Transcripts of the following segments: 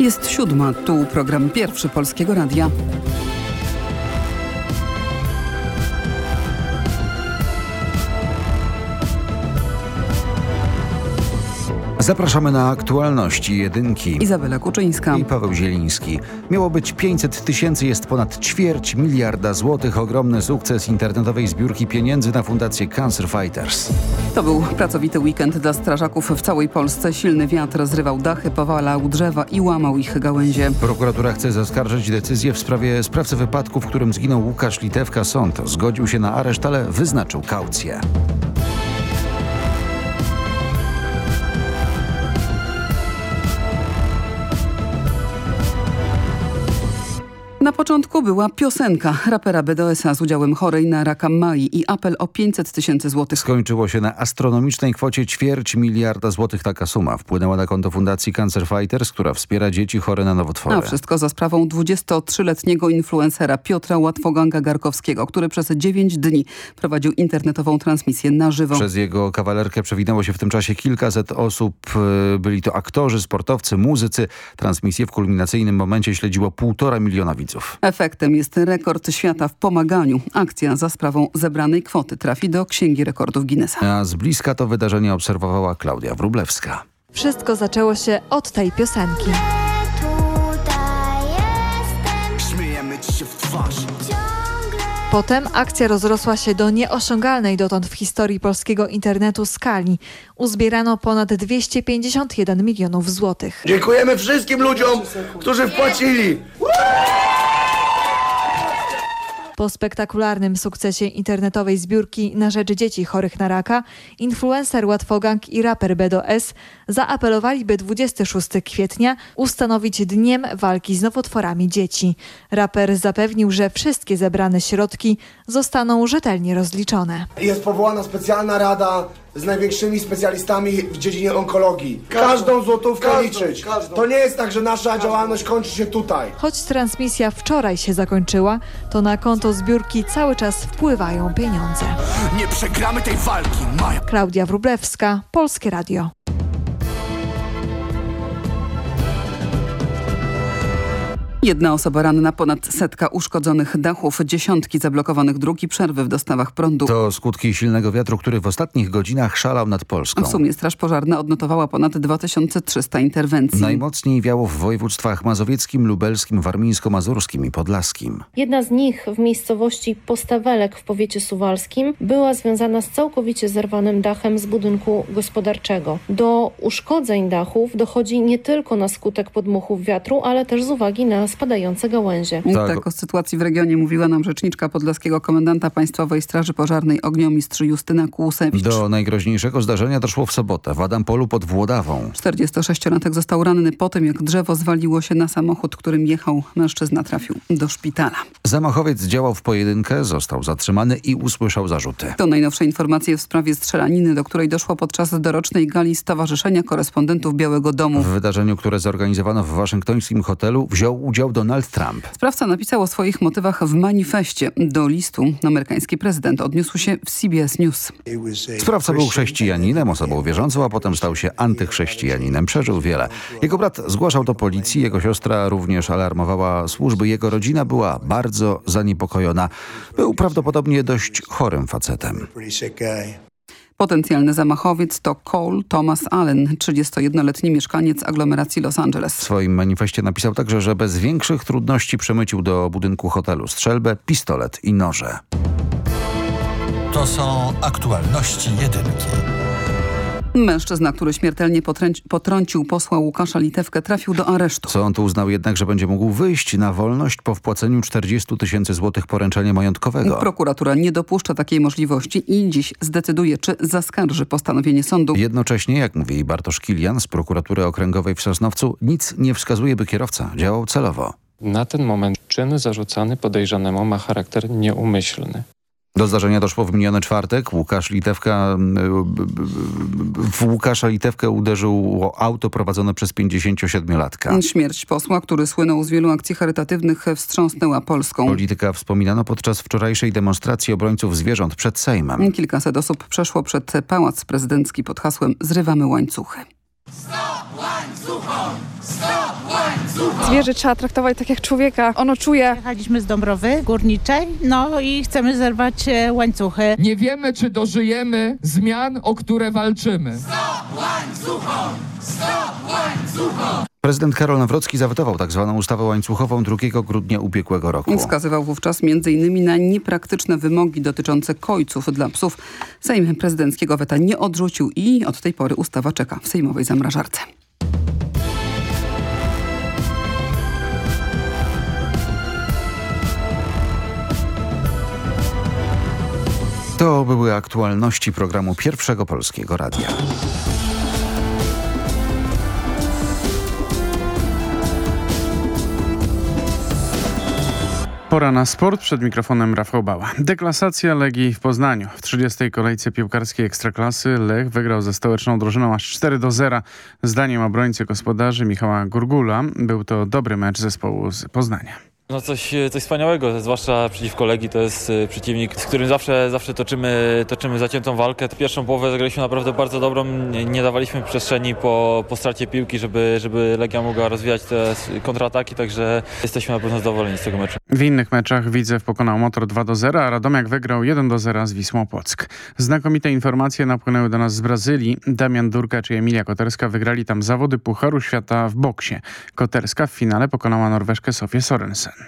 Jest siódma, tu program pierwszy Polskiego Radia. Zapraszamy na aktualności jedynki. Izabela Kuczyńska. I Paweł Zieliński. Miało być 500 tysięcy, jest ponad ćwierć miliarda złotych. Ogromny sukces internetowej zbiórki pieniędzy na fundację Cancer Fighters. To był pracowity weekend dla strażaków w całej Polsce. Silny wiatr zrywał dachy, powalał drzewa i łamał ich gałęzie. Prokuratura chce zaskarżyć decyzję w sprawie sprawcy wypadku, w którym zginął Łukasz Litewka. Sąd zgodził się na areszt, ale wyznaczył kaucję. Na początku była piosenka rapera BDS-a z udziałem chorej na raka Mai i apel o 500 tysięcy złotych. Skończyło się na astronomicznej kwocie ćwierć miliarda złotych. Taka suma wpłynęła na konto Fundacji Cancer Fighters, która wspiera dzieci chore na nowotwory. A wszystko za sprawą 23-letniego influencera Piotra Łatwoganga-Garkowskiego, który przez 9 dni prowadził internetową transmisję na żywo. Przez jego kawalerkę przewinęło się w tym czasie kilkaset osób. Byli to aktorzy, sportowcy, muzycy. Transmisję w kulminacyjnym momencie śledziło półtora miliona widzów. Efektem jest rekord świata w pomaganiu. Akcja za sprawą zebranej kwoty trafi do Księgi Rekordów Guinnessa. A z bliska to wydarzenie obserwowała Klaudia Wrublewska. Wszystko zaczęło się od tej piosenki. Potem akcja rozrosła się do nieosiągalnej dotąd w historii polskiego internetu skali. Uzbierano ponad 251 milionów złotych. Dziękujemy wszystkim ludziom, którzy wpłacili. Po spektakularnym sukcesie internetowej zbiórki na rzecz dzieci chorych na raka, influencer Łatwogang i raper BDS zaapelowali, by 26 kwietnia ustanowić Dniem Walki z Nowotworami Dzieci. Raper zapewnił, że wszystkie zebrane środki zostaną rzetelnie rozliczone. Jest powołana specjalna rada z największymi specjalistami w dziedzinie onkologii. Każdą złotówkę Każdą, liczyć. każdą. To nie jest tak, że nasza działalność kończy się tutaj. Choć transmisja wczoraj się zakończyła, to na konto zbiórki cały czas wpływają pieniądze. Nie przegramy tej walki, Maja. Klaudia Wrublewska, Polskie Radio. Jedna osoba ranna, ponad setka uszkodzonych dachów, dziesiątki zablokowanych dróg i przerwy w dostawach prądu. To skutki silnego wiatru, który w ostatnich godzinach szalał nad Polską. W sumie Straż Pożarna odnotowała ponad 2300 interwencji. Najmocniej wiało w województwach mazowieckim, lubelskim, warmińsko-mazurskim i podlaskim. Jedna z nich w miejscowości Postawelek w powiecie suwalskim była związana z całkowicie zerwanym dachem z budynku gospodarczego. Do uszkodzeń dachów dochodzi nie tylko na skutek podmuchów wiatru, ale też z uwagi na spadające gałęzie. Tak. Tak o sytuacji w regionie mówiła nam rzeczniczka podlaskiego komendanta Państwowej Straży Pożarnej ogniomistrz Justyna Kłusewicz. Do najgroźniejszego zdarzenia doszło w sobotę w Adampolu pod Włodawą. 46-latek został ranny po tym, jak drzewo zwaliło się na samochód, którym jechał. Mężczyzna trafił do szpitala. Zamachowiec działał w pojedynkę, został zatrzymany i usłyszał zarzuty. To najnowsze informacje w sprawie strzelaniny, do której doszło podczas dorocznej gali Stowarzyszenia Korespondentów Białego Domu. W wydarzeniu, które zorganizowano w waszyngtońskim hotelu, wziął udział Donald Trump. Sprawca napisał o swoich motywach w manifestie. Do listu amerykański prezydent odniósł się w CBS News. Sprawca był chrześcijaninem, osobą wierzącą, a potem stał się antychrześcijaninem. Przeżył wiele. Jego brat zgłaszał to policji, jego siostra również alarmowała służby. Jego rodzina była bardzo zaniepokojona. Był prawdopodobnie dość chorym facetem. Potencjalny zamachowiec to Cole Thomas Allen, 31-letni mieszkaniec aglomeracji Los W Angeles. swoim manifestie napisał także, że bez większych trudności przemycił do budynku hotelu strzelbę, pistolet i noże. To są aktualności jedynki. Mężczyzna, który śmiertelnie potrącił posła Łukasza Litewkę, trafił do aresztu. Sąd uznał jednak, że będzie mógł wyjść na wolność po wpłaceniu 40 tysięcy złotych poręczenia majątkowego. Prokuratura nie dopuszcza takiej możliwości i dziś zdecyduje, czy zaskarży postanowienie sądu. Jednocześnie, jak mówi Bartosz Kilian z prokuratury okręgowej w Sosnowcu, nic nie wskazuje, by kierowca działał celowo. Na ten moment czyn zarzucany podejrzanemu ma charakter nieumyślny. Do zdarzenia doszło w miniony czwartek. Łukasz Litewka, w Łukasza Litewkę uderzyło auto prowadzone przez 57-latka. Śmierć posła, który słynął z wielu akcji charytatywnych, wstrząsnęła Polską. Polityka wspominano podczas wczorajszej demonstracji obrońców zwierząt przed Sejmem. Kilkaset osób przeszło przed Pałac Prezydencki pod hasłem Zrywamy łańcuchy. Zwierzę trzeba traktować tak jak człowieka. Ono czuje. Jechaliśmy z Dąbrowy Górniczej, no i chcemy zerwać e, łańcuchy. Nie wiemy, czy dożyjemy zmian, o które walczymy. Prezydent Karol Nawrocki zawetował tzw. ustawę łańcuchową 2 grudnia ubiegłego roku. Wskazywał wówczas m.in. na niepraktyczne wymogi dotyczące kojców dla psów. Sejm prezydenckiego weta nie odrzucił i od tej pory ustawa czeka w sejmowej zamrażarce. To były aktualności programu Pierwszego Polskiego Radia. Pora na sport. Przed mikrofonem Rafał Bała. Deklasacja Legii w Poznaniu. W 30. kolejce piłkarskiej Ekstraklasy Lech wygrał ze stołeczną drużyną aż 4 do 0. Zdaniem obrońcy gospodarzy Michała Gurgula był to dobry mecz zespołu z Poznania. No coś, coś wspaniałego, zwłaszcza przeciwko Legii, to jest y, przeciwnik, z którym zawsze, zawsze toczymy, toczymy zaciętą walkę. Pierwszą połowę zagraliśmy naprawdę bardzo dobrą, nie, nie dawaliśmy przestrzeni po, po stracie piłki, żeby, żeby Legia mogła rozwijać te kontrataki, także jesteśmy na pewno zadowoleni z tego meczu. W innych meczach Widzew pokonał Motor 2 do 0, a Radomiak wygrał 1 do 0 z Wisłą Płock. Znakomite informacje napłynęły do nas z Brazylii. Damian Durkacz i Emilia Koterska wygrali tam zawody Pucharu Świata w boksie. Koterska w finale pokonała Norweszkę Sofię Sorensen.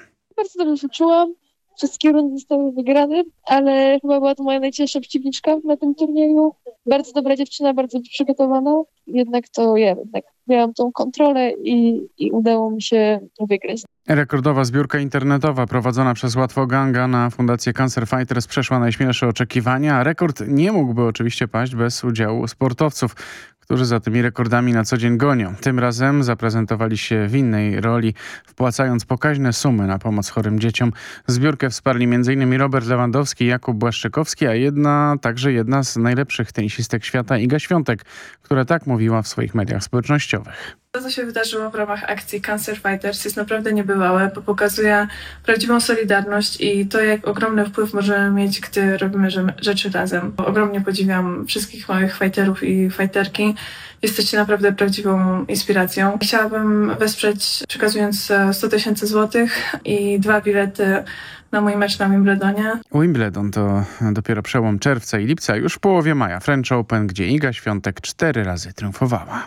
Bardzo dobrze się czułam. Wszystkie rundy zostały wygrane, ale chyba była to moja najcięższa przeciwniczka na tym turnieju. Bardzo dobra dziewczyna, bardzo przygotowana. Jednak to ja jednak miałam tą kontrolę i, i udało mi się wygrać. Rekordowa zbiórka internetowa prowadzona przez Łatwo Ganga na Fundację Cancer Fighters przeszła najśmielsze oczekiwania, a rekord nie mógłby oczywiście paść bez udziału sportowców którzy za tymi rekordami na co dzień gonią. Tym razem zaprezentowali się w innej roli, wpłacając pokaźne sumy na pomoc chorym dzieciom. Zbiórkę wsparli m.in. Robert Lewandowski, Jakub Błaszczykowski, a jedna, także jedna z najlepszych tenisistek świata, Iga Świątek, która tak mówiła w swoich mediach społecznościowych. To, co się wydarzyło w ramach akcji Cancer Fighters jest naprawdę niebywałe, bo pokazuje prawdziwą solidarność i to, jak ogromny wpływ możemy mieć, gdy robimy rzeczy razem. Ogromnie podziwiam wszystkich moich fighterów i fighterki. Jesteście naprawdę prawdziwą inspiracją. Chciałabym wesprzeć przekazując 100 tysięcy złotych i dwa bilety na mój mecz na Wimbledonie. Wimbledon to dopiero przełom czerwca i lipca, już w połowie maja French Open, gdzie Iga Świątek cztery razy triumfowała.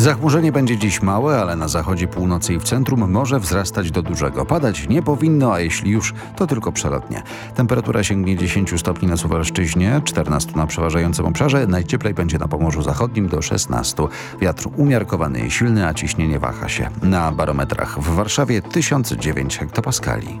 Zachmurzenie będzie dziś małe, ale na zachodzie, północy i w centrum może wzrastać do dużego. Padać nie powinno, a jeśli już, to tylko przelotnie. Temperatura sięgnie 10 stopni na Suwalszczyźnie, 14 na przeważającym obszarze, najcieplej będzie na Pomorzu Zachodnim do 16. Wiatr umiarkowany i silny, a ciśnienie waha się. Na barometrach w Warszawie 1009 hektopaskali.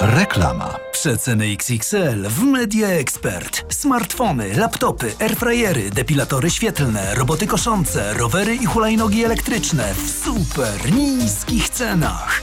Reklama. Przeceny XXL w Media Expert. Smartfony, laptopy, airfryery, depilatory świetlne, roboty koszące, rowery i hulajnogi elektryczne w super niskich cenach.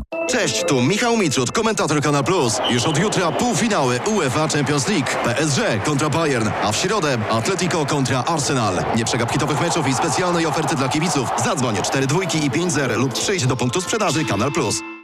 Cześć, tu Michał Mitrud, komentator Kanal Plus. Już od jutra półfinały UEFA Champions League. PSG kontra Bayern, a w środę Atletico kontra Arsenal. Nie przegap hitowych meczów i specjalnej oferty dla kibiców. Zadzwoń 4 dwójki i 5 zer lub przyjdź do punktu sprzedaży Kanal Plus.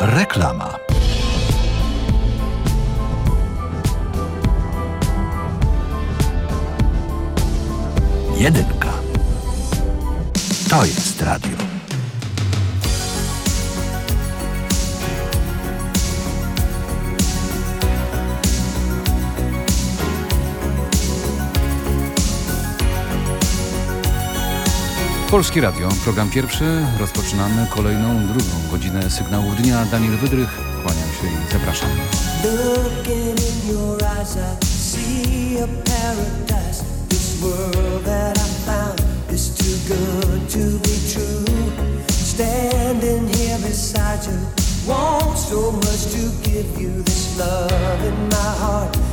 Reklama. Jedynka. To jest radio. Polskie Radio, program pierwszy. Rozpoczynamy kolejną, drugą godzinę sygnałów dnia. Daniel Wydrych, kłaniam się i zapraszam. Want so much to give you this love in my heart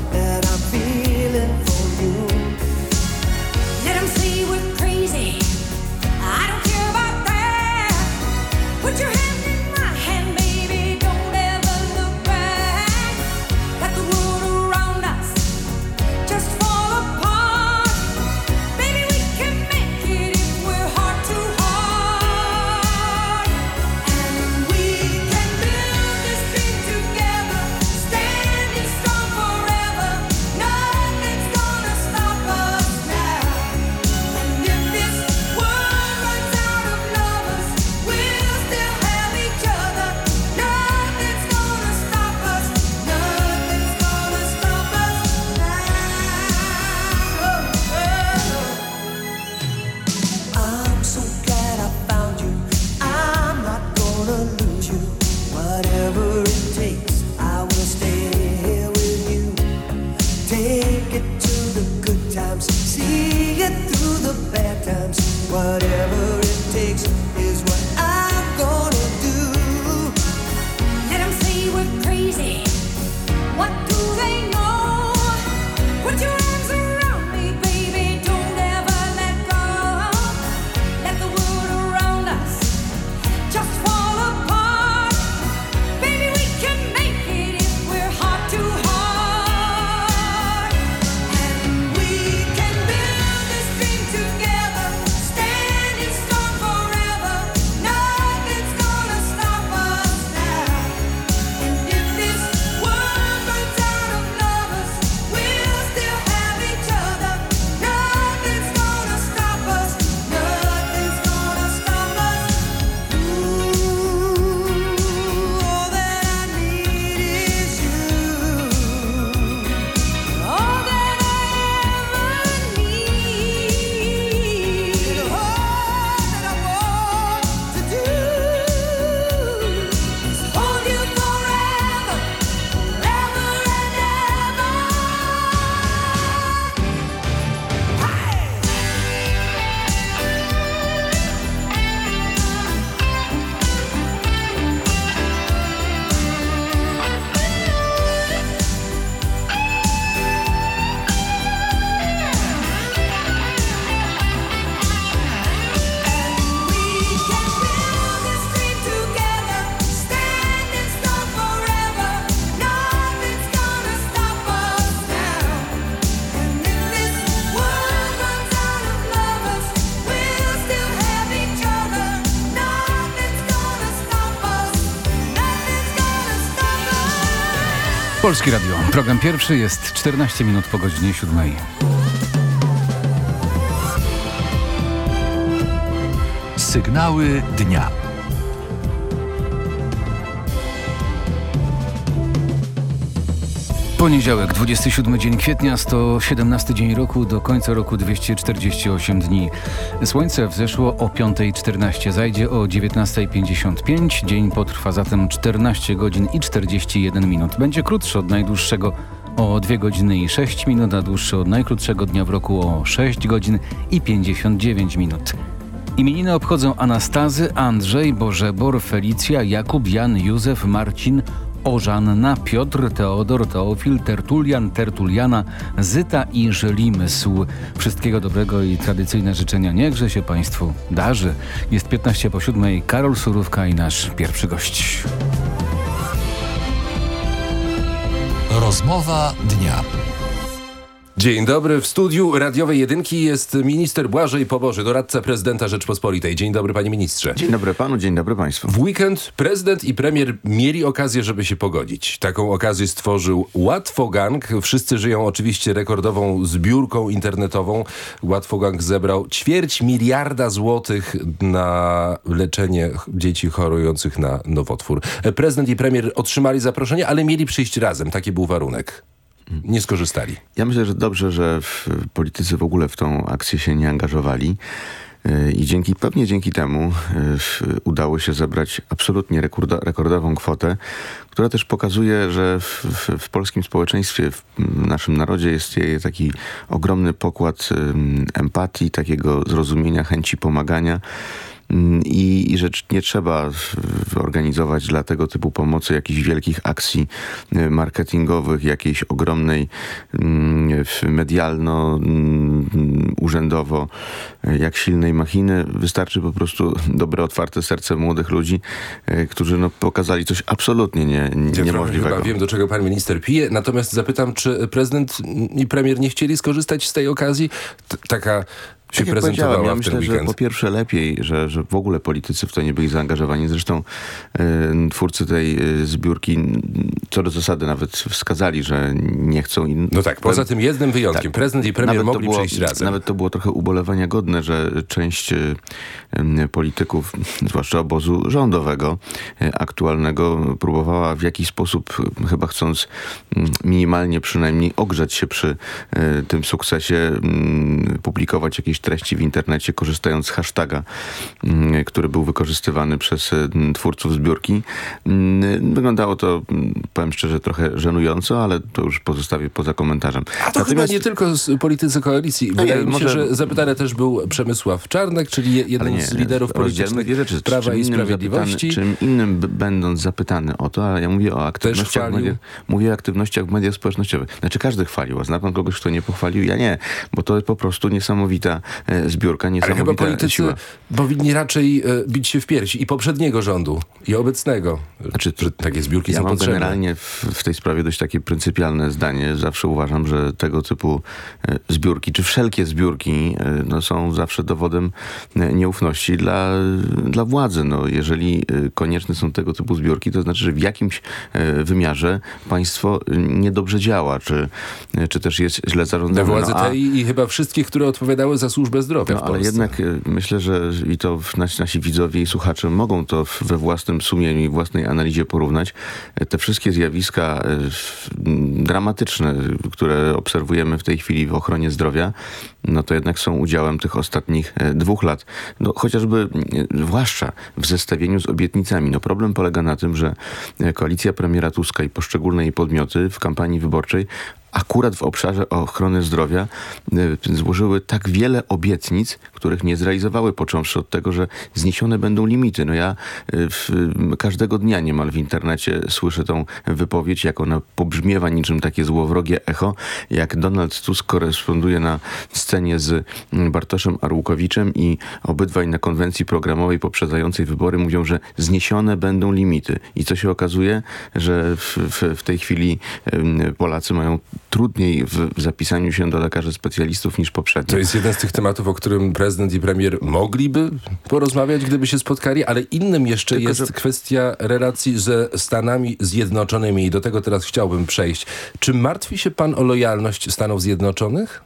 Polskie Radio, program pierwszy jest 14 minut po godzinie 7. Sygnały dnia. Poniedziałek, 27 dzień kwietnia, 117 dzień roku, do końca roku 248 dni. Słońce wzeszło o 5.14, zajdzie o 19.55. Dzień potrwa zatem 14 godzin i 41 minut. Będzie krótszy od najdłuższego o 2 godziny i 6 minut, a dłuższy od najkrótszego dnia w roku o 6 godzin i 59 minut. Imieniny obchodzą Anastazy, Andrzej, Bożebor, Felicja, Jakub, Jan, Józef, Marcin, Ożanna, Piotr, Teodor, Teofil, Tertulian, Tertuliana, Zyta i Żelimysł. Wszystkiego dobrego i tradycyjne życzenia niechże się Państwu darzy. Jest 15 po 7, Karol Surówka i nasz pierwszy gość. Rozmowa dnia. Dzień dobry. W studiu radiowej jedynki jest minister Błażej Poboży, doradca prezydenta Rzeczpospolitej. Dzień dobry panie ministrze. Dzień dobry panu, dzień dobry państwu. W weekend prezydent i premier mieli okazję, żeby się pogodzić. Taką okazję stworzył Łatwogang. Wszyscy żyją oczywiście rekordową zbiórką internetową. Łatwogang zebrał ćwierć miliarda złotych na leczenie dzieci chorujących na nowotwór. Prezydent i premier otrzymali zaproszenie, ale mieli przyjść razem. Taki był warunek. Nie skorzystali. Ja myślę, że dobrze, że w, politycy w ogóle w tą akcję się nie angażowali. Yy, I dzięki, pewnie dzięki temu w- udało się zebrać absolutnie rekorda, rekordową kwotę, która też pokazuje, że w, w, w polskim społeczeństwie, w naszym narodzie jest je- taki ogromny pokład empatii, takiego zrozumienia, chęci pomagania. Mm, I, I c- nie trzeba organizować dla tego typu pomocy jakichś wielkich akcji y, marketingowych, jakiejś ogromnej mm, medialno, mm, urzędowo, y, jak silnej machiny. Wystarczy po prostu dobre, otwarte serce młodych ludzi, y, którzy no, pokazali coś absolutnie nie, Ja niemożliwego. Chyba wiem, do czego pan minister pije, natomiast zapytam, czy prezydent i premier nie chcieli skorzystać z tej okazji? T taka się Tak prezentowała ja myślę, ten że weekend. po pierwsze lepiej, że, że w ogóle politycy w to nie byli zaangażowani. Zresztą e, twórcy tej e, zbiórki co do zasady nawet wskazali, że nie chcą. In... No tak, poza tym jednym wyjątkiem. Prezydent i premier Nawet mogli było, przyjść razem. Nawet to było trochę ubolewania godne, że część e, em, polityków, zwłaszcza obozu rządowego, aktualnego, próbowała w jakiś sposób, chyba chcąc minimalnie przynajmniej ogrzać się przy tym sukcesie, publikować jakieś treści w internecie, korzystając z hashtaga, mm, który był wykorzystywany przez e, twórców zbiórki. Wyglądało to, powiem szczerze, trochę żenująco, ale to już pozostawię poza komentarzem. A to chyba nie tylko z politycy koalicji. No Wydaje nie, mi się, może- że zapytany też był Przemysław Czarnek, czyli je- jeden nie, z liderów politycznych rzeczy. Prawa Czym i Sprawiedliwości. Zapytany, czym innym będąc zapytany o to, ale ja mówię o aktywnościach, mediach, mówię o aktywnościach w mediach społecznościowych. Znaczy każdy chwalił, a zna pan kogoś, kto nie pochwalił? Ja nie, bo to jest po prostu niesamowita e, zbiórka, Ale chyba niesamowita politycy siła. powinni raczej e, bić się w piersi i poprzedniego rządu, i obecnego. Znaczy, takie zbiórki Ja są mam potrzebne. generalnie w, w tej sprawie dość takie pryncypialne zdanie. Zawsze uważam, że tego typu e, zbiórki, czy wszelkie zbiórki no, są zawsze dowodem nieufności dla, dla władzy. No, jeżeli konieczne są tego typu zbiórki, to znaczy, że w jakimś wymiarze państwo niedobrze działa, czy, czy też jest źle zarządzane. władzy No, a- tej i chyba wszystkich, które odpowiadały za służbę zdrowia no, ale jednak e, myślę, że i to nasi, nasi widzowie i słuchacze mogą to we własnym sumieniu i własnej analizie porównać. E, Te wszystkie zjawiska e, dramatyczne, które obserwujemy w tej chwili w ochronie zdrowia, no to jednak są udziałem tych ostatnich e, dwóch lat. No, chociażby, e, zwłaszcza w zestawieniu z obietnicami. No, problem polega na tym, że e, koalicja premiera Tuska i poszczególne jej podmioty w kampanii wyborczej akurat w obszarze ochrony zdrowia złożyły tak wiele obietnic, których nie zrealizowały, począwszy od tego, że zniesione będą limity. No ja y, w, każdego dnia niemal w internecie słyszę tą wypowiedź, jak ona pobrzmiewa niczym takie złowrogie echo, jak Donald Tusk koresponduje na scenie z Bartoszem Arłukowiczem i obydwaj na konwencji programowej poprzedzającej wybory mówią, że zniesione będą limity. I co się okazuje, że w, w, w tej chwili Polacy mają trudniej w, zapisaniu się do lekarzy specjalistów niż poprzednio. To jest jeden z tych tematów, o którym prezydent i premier mogliby porozmawiać, gdyby się spotkali, ale innym jeszcze Tylko, jest że- kwestia relacji ze Stanami Zjednoczonymi i do tego teraz chciałbym przejść. Czy martwi się pan o lojalność Stanów Zjednoczonych?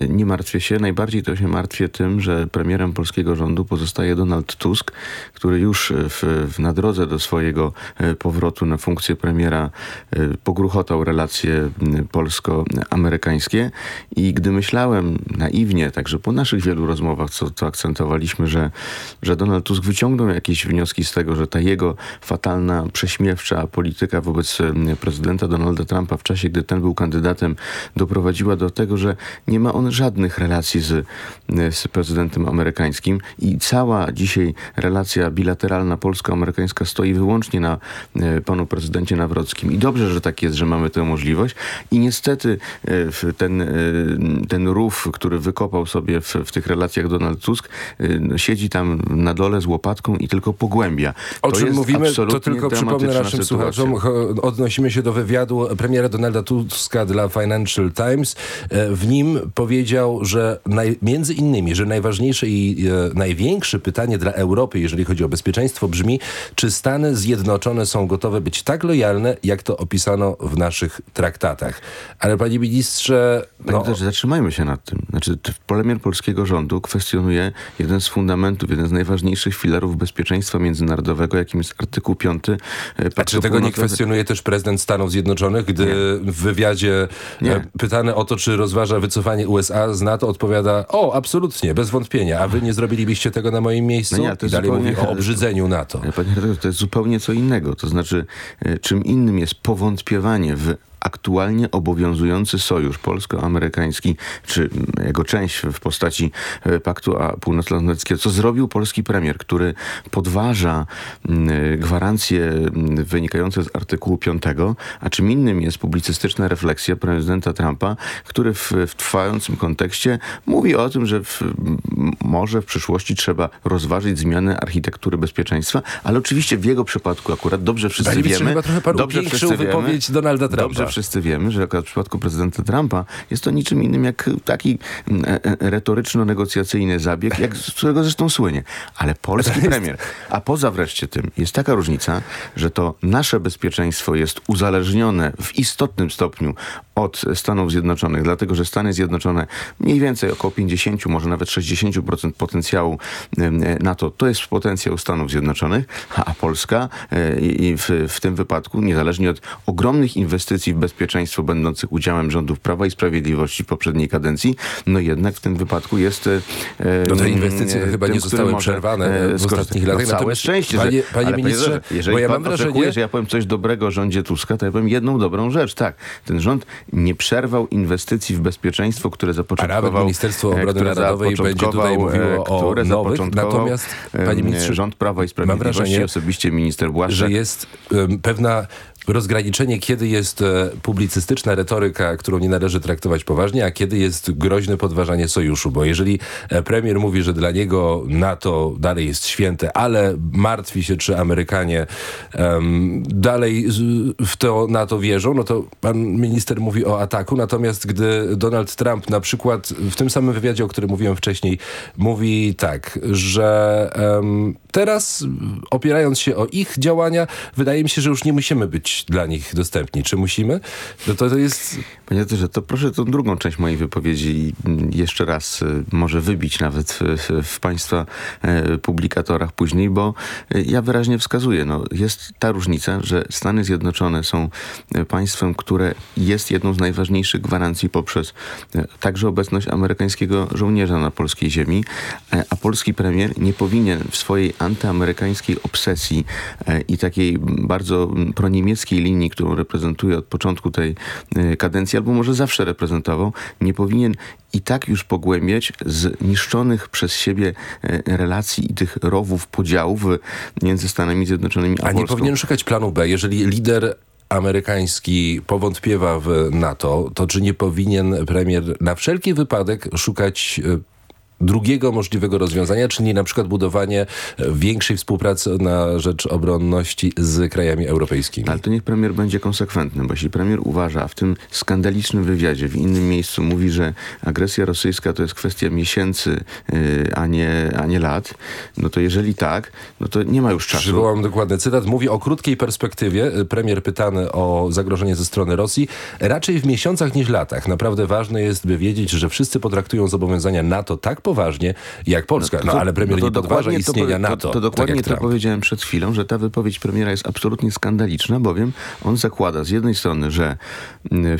Nie martwię się. Najbardziej to się martwię tym, że premierem polskiego rządu pozostaje Donald Tusk, który już w, w, na drodze do swojego e, powrotu na funkcję premiera e, pogruchotał relacje polsko-amerykańskie i gdy myślałem naiwnie, także po naszych wielu rozmowach, co, akcentowaliśmy, że, że Donald Tusk wyciągnął jakieś wnioski z tego, że ta jego fatalna, prześmiewcza polityka wobec prezydenta Donalda Trumpa w czasie, gdy ten był kandydatem, doprowadziła do tego, że nie ma on on żadnych relacji z, z prezydentem amerykańskim i cała dzisiaj relacja bilateralna polsko-amerykańska stoi wyłącznie na e, panu prezydencie Nawrockim. I dobrze, że tak jest, że mamy tę możliwość. I niestety e, ten, e, ten rów, który wykopał sobie w, w tych relacjach Donald Tusk, no, siedzi tam na dole z łopatką i tylko pogłębia. O To czym mówimy, to tylko przypomnę naszym sytuacja. słuchaczom. Odnosimy się do wywiadu premiera Donalda Tuska dla Financial Times. W nim powiedział, że naj, między innymi, że najważniejsze i e, największe pytanie dla Europy, jeżeli chodzi o bezpieczeństwo, brzmi, czy Stany Zjednoczone są gotowe być tak lojalne, jak to opisano w naszych traktatach. Ale panie ministrze, Panie no, no, zatrzymajmy się nad tym. Znaczy, premier polskiego rządu kwestionuje jeden z fundamentów, jeden z najważniejszych filarów bezpieczeństwa międzynarodowego, jakim jest artykuł 5 A czy tego nie kwestionuje też prezydent Stanów Zjednoczonych, gdy w wywiadzie Nie. e, pytany o to, czy rozważa wycofanie USA z NATO, odpowiada, o, absolutnie, bez wątpienia, a wy nie zrobilibyście tego na moim miejscu? No nie, to I dalej mówi zupełnie- o obrzydzeniu NATO. Panie redaktorze, to jest zupełnie co innego. To znaczy, e, czym innym jest powątpiewanie w aktualnie obowiązujący sojusz polsko-amerykański, czy jego część w postaci e, Paktu Północnoatlantyckiego, co zrobił polski premier, który podważa mm, gwarancje mm, wynikające z artykułu 5, a czym innym jest publicystyczna refleksja prezydenta Trumpa, który w, w trwającym kontekście mówi o tym, że w, może w przyszłości trzeba rozważyć zmianę architektury bezpieczeństwa, ale oczywiście w jego przypadku akurat dobrze wszyscy Panie wiemy, chyba trochę pan dobrze wszyscy wypowiedź Donalda Trumpa. Dobrze wszyscy wiemy, że akurat w przypadku prezydenta Trumpa jest to niczym innym jak taki mm, e, e, retoryczno-negocjacyjny zabieg, jak, z którego zresztą słynie. Ale polski premier. A poza wreszcie tym jest taka różnica, że to nasze bezpieczeństwo jest uzależnione w istotnym stopniu od Stanów Zjednoczonych, dlatego że Stany Zjednoczone mniej więcej około 50, może nawet 60% potencjału e, NATO to jest potencjał Stanów Zjednoczonych, a Polska e, i w, w tym wypadku, niezależnie od ogromnych inwestycji w bezpieczeństwo będących udziałem rządów Prawa i Sprawiedliwości w poprzedniej kadencji, no jednak w tym wypadku jest... e, No te inwestycje to chyba tym, nie zostały przerwane w ostatnich latach. No, całe szczęście, panie- panie ale ministrze, bo ja pan mam wrażenie- że ja powiem coś dobrego o rządzie Tuska, to ja powiem jedną dobrą rzecz. Tak, ten rząd nie przerwał inwestycji w bezpieczeństwo, które zapoczątkował... A nawet Ministerstwo e, Obrony Narodowej będzie tutaj zapoczątkował, mówiło e, o nowych, natomiast, panie ministrze, rząd Prawa i Sprawiedliwości, wrażenie, osobiście minister Błaszczak, że jest em, pewna rozgraniczenie, kiedy jest e, publicystyczna retoryka, którą nie należy traktować poważnie, a kiedy jest groźne podważanie sojuszu. Bo jeżeli e, premier mówi, że dla niego NATO dalej jest święte, ale martwi się, czy Amerykanie em, dalej w to NATO wierzą, no to pan minister mówi o ataku. Natomiast gdy Donald Trump na przykład w tym samym wywiadzie, o którym mówiłem wcześniej, mówi tak, że em, teraz opierając się o ich działania, wydaje mi się, że już nie musimy być dla nich dostępni. Czy musimy? No to, to jest... Panie doktorze, to proszę tą drugą część mojej wypowiedzi mm, jeszcze raz y, może wybić nawet w, w, Państwa e, publikatorach później, bo e, ja wyraźnie wskazuję, no, jest ta różnica, że Stany Zjednoczone są e, państwem, które jest jedną z najważniejszych gwarancji poprzez także obecność amerykańskiego żołnierza na polskiej ziemi, a polski premier nie powinien w swojej antyamerykańskiej obsesji e, i takiej bardzo proniemieckiej linii, którą reprezentuje od początku tej e, kadencji, albo może zawsze reprezentował, nie powinien i tak już pogłębiać zniszczonych przez siebie e, relacji i tych rowów podziałów między Stanami Zjednoczonymi a, A nie Polską. powinien szukać planu B. Jeżeli lider amerykański powątpiewa w NATO, to czy nie powinien premier na wszelki wypadek szukać drugiego możliwego rozwiązania, czyli na przykład budowanie e, większej współpracy na rzecz obronności z krajami europejskimi? Ale to niech premier będzie konsekwentny, bo jeśli premier uważa, a w tym skandalicznym wywiadzie w innym miejscu mówi, że agresja rosyjska to jest kwestia miesięcy, yy, a, nie, a nie lat, no to jeżeli tak, no to nie ma już czasu. Przywołam dokładny cytat. Mówi o krótkiej perspektywie. Premier pytany o zagrożenie ze strony Rosji. Raczej w miesiącach niż latach. Naprawdę ważne jest, by wiedzieć, że wszyscy potraktują zobowiązania NATO tak poważnie jak Polska. No, to- ale premier no to nie podważa to istnienia powie- NATO. To, to tak dokładnie jak to Trump. powiedziałem przed chwilą, że ta wypowiedź premiera jest absolutnie skandaliczna, bowiem on zakłada z jednej strony, że mm,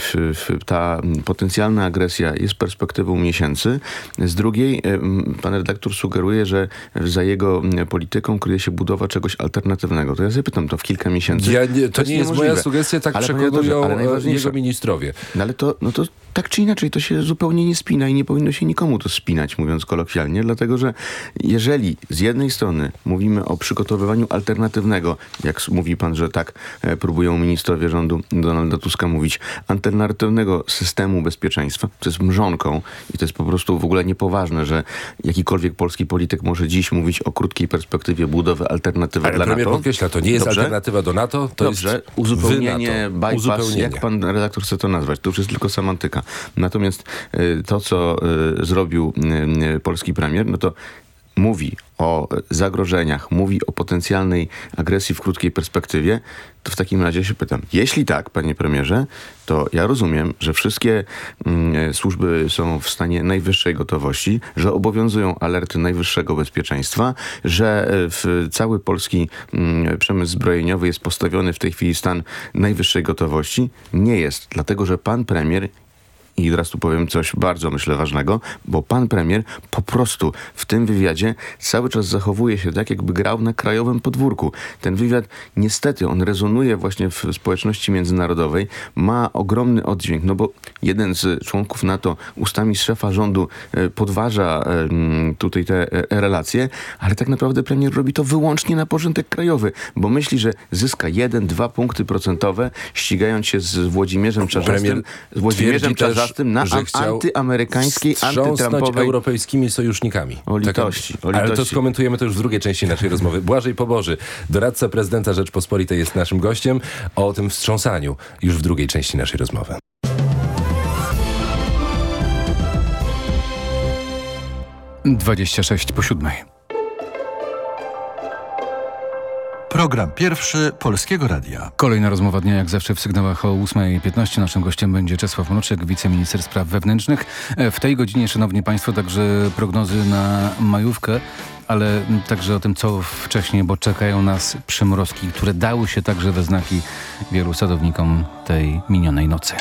ta potencjalna agresja jest perspektywą miesięcy, z drugiej em, pan redaktor sugeruje, że za jego polityką kryje się budowa czegoś alternatywnego. To ja sobie pytam, to w kilka miesięcy? Ja nie, to, nie jest moja niemożliwe. sugestia, tak Ale, przekonują ale e, jego ministrowie. no ale to, no to tak czy inaczej, to się zupełnie nie spina i nie powinno się nikomu to spinać, mówiąc kolokwialnie, dlatego że jeżeli z jednej strony mówimy o przygotowywaniu alternatywnego, jak mówi pan, że tak e, próbują ministrowie rządu Donalda Tuska mówić, alternatywnego systemu bezpieczeństwa, to jest mrzonką i to jest po prostu w ogóle niepoważne, że jakikolwiek polski polityk może dziś mówić o krótkiej perspektywie budowy alternatywy Ale dla premier NATO. podkreśla, to nie jest Dobrze? alternatywa do NATO, to Dobrze, jest uzupełnienie, NATO. bypass, Uzupełnienie. jak pan redaktor chce to nazwać, to już jest tylko semantyka. Natomiast y, to, co y, zrobił polski premier, no to mówi o zagrożeniach, mówi o potencjalnej agresji w krótkiej perspektywie, to w takim razie się pytam, jeśli tak, panie premierze, to ja rozumiem, że wszystkie mm, służby są w stanie najwyższej gotowości, że obowiązują alerty najwyższego bezpieczeństwa, że e, w cały polski mm, przemysł zbrojeniowy jest postawiony w tej chwili stan najwyższej gotowości. Nie jest, dlatego że pan premier i teraz tu powiem coś bardzo, myślę, ważnego, bo pan premier po prostu w tym wywiadzie cały czas zachowuje się tak, jakby grał na krajowym podwórku. Ten wywiad, niestety, on rezonuje właśnie w społeczności międzynarodowej, ma ogromny oddźwięk, no bo jeden z członków NATO ustami szefa rządu e, podważa e, tutaj te e, relacje, ale tak naprawdę premier robi to wyłącznie na porządek krajowy, bo myśli, że zyska jeden, dwa punkty procentowe, ścigając się z Włodzimierzem Czarzastym, Premier z Włodzimierzem Czarzastym na że chciał antyamerykańskiej, wstrząsnąć antytrumpowej... europejskimi sojusznikami. O litości, o Ale to litości. skomentujemy to już w drugiej części naszej rozmowy. Błażej Poboży, doradca prezydenta Rzeczpospolitej jest naszym gościem. O tym wstrząsaniu już w drugiej części naszej rozmowy. Dwadzieścia sześć po siódmej. Program pierwszy Polskiego Radia. Kolejna rozmowa dnia, jak zawsze w sygnałach o 8.15. Naszym gościem będzie Czesław Mroczek, wiceminister spraw wewnętrznych. E, W tej godzinie, szanowni państwo, także prognozy na majówkę, ale także o tym, co wcześniej, bo czekają nas przymrozki, które dały się także we znaki wielu sadownikom tej minionej nocy.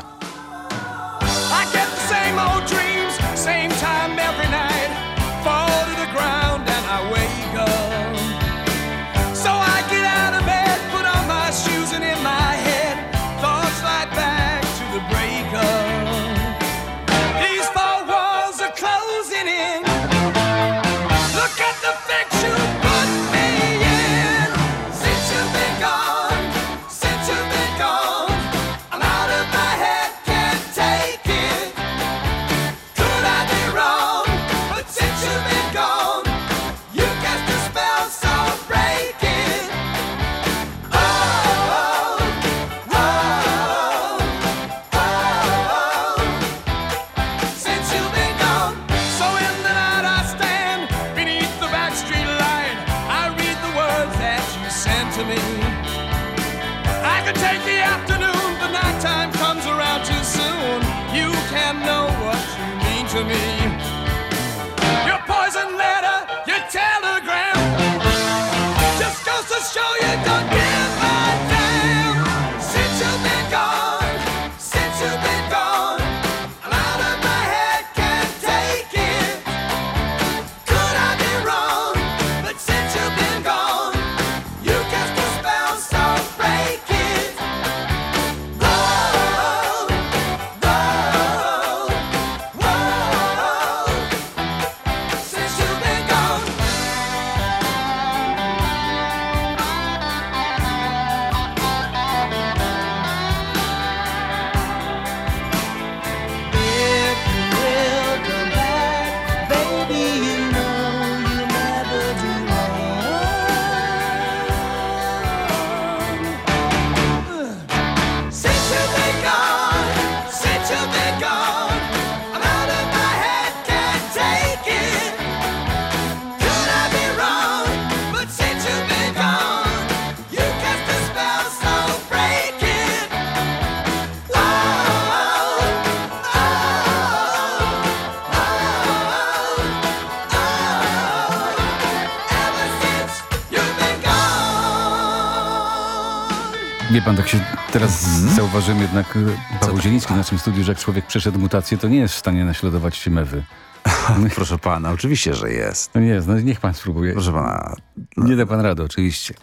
Jednak y, Paweł Zieliński w naszym studiu, że jak człowiek przeszedł mutację, to nie jest w stanie naśladować się mewy. Proszę pana, oczywiście, że jest. No nie jest, no niech pan spróbuje. Proszę pana, Nie da pan rady, oczywiście.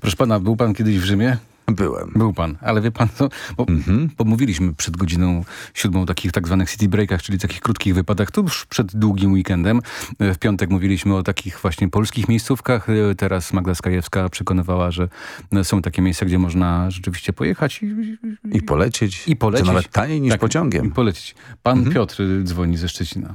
Proszę pana, był pan kiedyś w Rzymie? Byłem. Był pan, ale wie pan co, bo, Mhm. bo mówiliśmy przed godziną siódmą o takich tak zwanych city breakach, czyli takich krótkich wypadach tuż przed długim weekendem. E, W piątek mówiliśmy o takich właśnie polskich miejscówkach. E, Teraz Magda Skajewska przekonywała, że e, są takie miejsca, gdzie można rzeczywiście pojechać i, I polecieć. i polecieć. To nawet taniej niż Tak, pociągiem. I polecieć. Pan Mhm. Piotr dzwoni ze Szczecina.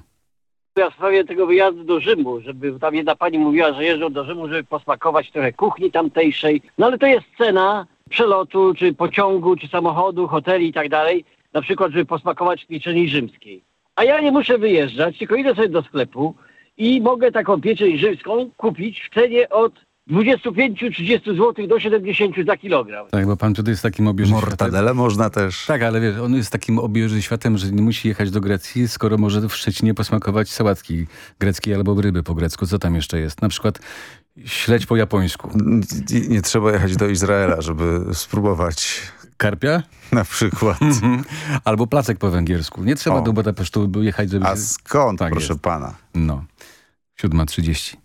Ja w sprawie tego wyjazdu do Rzymu, żeby tam jedna pani mówiła, że jeżdżą do Rzymu, żeby posmakować trochę kuchni tamtejszej. No ale to jest cena przelotu, czy pociągu, czy samochodu, hoteli i tak dalej. Na przykład, żeby posmakować pieczeni rzymskiej. A ja nie muszę wyjeżdżać, tylko idę sobie do sklepu i mogę taką pieczeń rzymską kupić w cenie od 25-30 zł do 70 za kilogram. Tak, bo pan tutaj jest takim światem. Mortadele można też. Tak, ale wiesz, on jest takim obieży światem, że nie musi jechać do Grecji, skoro może w Szczecinie posmakować sałatki greckiej albo ryby po grecku. Co tam jeszcze jest? Na przykład śledź po japońsku. Nie, nie trzeba jechać do Izraela, żeby spróbować Karpia? na przykład. Albo placek po węgiersku. Nie trzeba O. do Budapesztu jechać, żeby... A skąd, Tak proszę jest. pana? No, 7.30.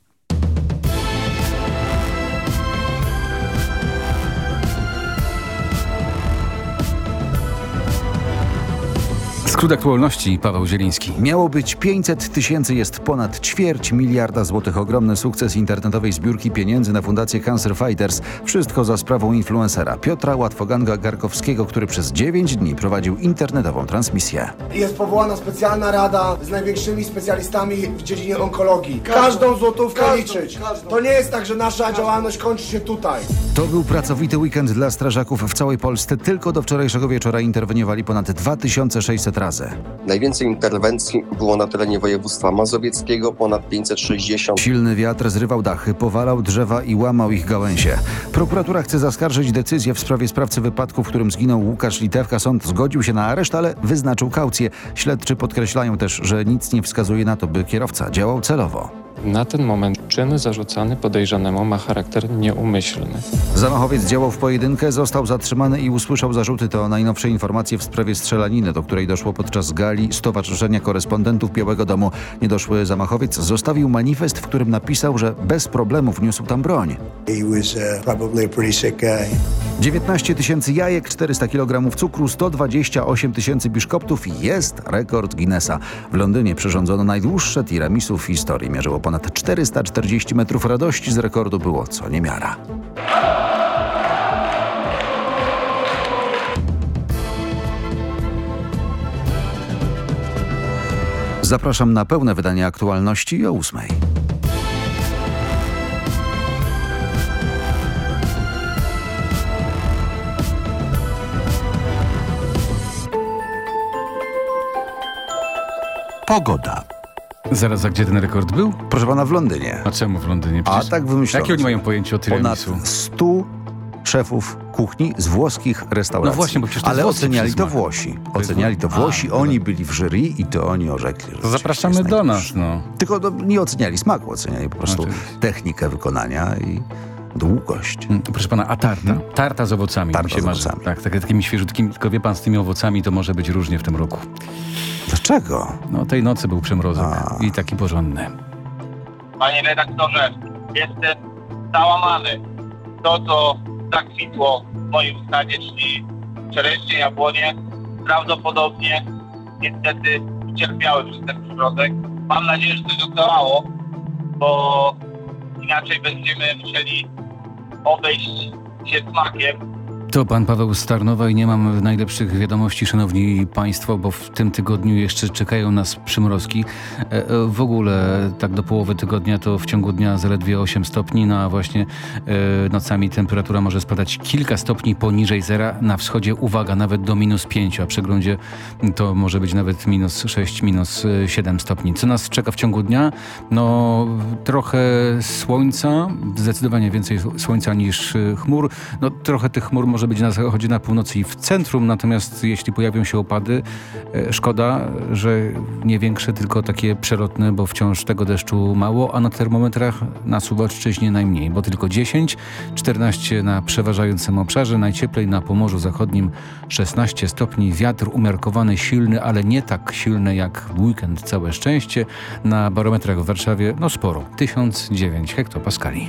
Skrót aktualności, Paweł Zieliński. Miało być 500 tysięcy, jest ponad ćwierć miliarda złotych. Ogromny sukces internetowej zbiórki pieniędzy na fundację Cancer Fighters. Wszystko za sprawą influencera Piotra Łatwoganga-Garkowskiego, który przez 9 dni prowadził internetową transmisję. Jest powołana specjalna rada z największymi specjalistami w dziedzinie onkologii. Każdą złotówkę liczyć. To nie jest tak, że nasza działalność kończy się tutaj. To był pracowity weekend dla strażaków w całej Polsce. Tylko do wczorajszego wieczora interweniowali ponad 2600 razy. Najwięcej interwencji było na terenie województwa mazowieckiego, ponad 560. Silny wiatr zrywał dachy, powalał drzewa i łamał ich gałęzie. Prokuratura chce zaskarżyć decyzję w sprawie sprawcy wypadku, w którym zginął Łukasz Litewka. Sąd zgodził się na areszt, ale wyznaczył kaucję. Śledczy podkreślają też, że nic nie wskazuje na to, by kierowca działał celowo. Na ten moment czyn zarzucany podejrzanemu ma charakter nieumyślny. Zamachowiec działał w pojedynkę, został zatrzymany i usłyszał zarzuty. To najnowsze informacje w sprawie strzelaniny, do której doszło podczas gali Stowarzyszenia Korespondentów Białego Domu. Niedoszły zamachowiec zostawił manifest, w którym napisał, że bez problemów niósł tam broń. He was uh, probably a pretty sick guy. 19 tysięcy jajek, 400 kg cukru, 128 tysięcy biszkoptów i jest rekord Guinnessa. W Londynie przyrządzono najdłuższe tiramisu w historii. Mierzyło ponad 440 metrów radości. Z rekordu było co niemiara. Zapraszam na pełne wydanie aktualności o 8. Pogoda. Zaraz, a gdzie ten rekord był? Proszę pana, w Londynie. A czemu w Londynie? A tak wymyślono. Jakie oni mają pojęcie o Ponad tiramisu? 100 szefów kuchni z włoskich restauracji. No właśnie, bo przecież to Ale włoscy oceniali to. Włosi. Oceniali to Wło- Włosi, A, oni byli w jury i to oni orzekli. To zapraszamy do nas, no. Tylko no, nie oceniali smaku, oceniali po prostu technikę wykonania i długość. Mm, Proszę pana, a tarta? Tarta z owocami. Tarta się z marzy. owocami. Tak, tak, takimi świeżutkimi, tylko wie pan, z tymi owocami to może być różnie w tym roku. Dlaczego? No tej nocy był przymrozek i taki porządny. Panie redaktorze, jestem załamany. To, co zakwitło w moim stanie, czyli czereśnie, jabłonie, prawdopodobnie niestety ucierpiały przez ten przymrozek. Mam nadzieję, że to zostało, bo inaczej będziemy musieli obejść się smakiem. To pan Paweł Starnowa i nie mam najlepszych wiadomości, szanowni państwo, bo w tym tygodniu jeszcze czekają nas przymrozki. E, e, W ogóle tak do połowy tygodnia to w ciągu dnia zaledwie 8 stopni, no a właśnie e, nocami temperatura może spadać kilka stopni poniżej zera. Na wschodzie uwaga, nawet do minus 5, a przy to może być nawet minus 6, minus e, 7 stopni. Co nas czeka w ciągu dnia? No trochę słońca, zdecydowanie więcej słońca niż chmur. No trochę tych chmur może może być na zachodzie, na północy i w centrum, natomiast jeśli pojawią się opady, e, szkoda, że nie większe, tylko takie przelotne, bo wciąż tego deszczu mało, a na termometrach na Suwalszczyźnie najmniej, bo tylko 10, 14 na przeważającym obszarze, najcieplej na Pomorzu Zachodnim 16 stopni, wiatr umiarkowany, silny, ale nie tak silny jak w weekend, całe szczęście. Na barometrach w Warszawie no sporo, 1009 hektopaskali.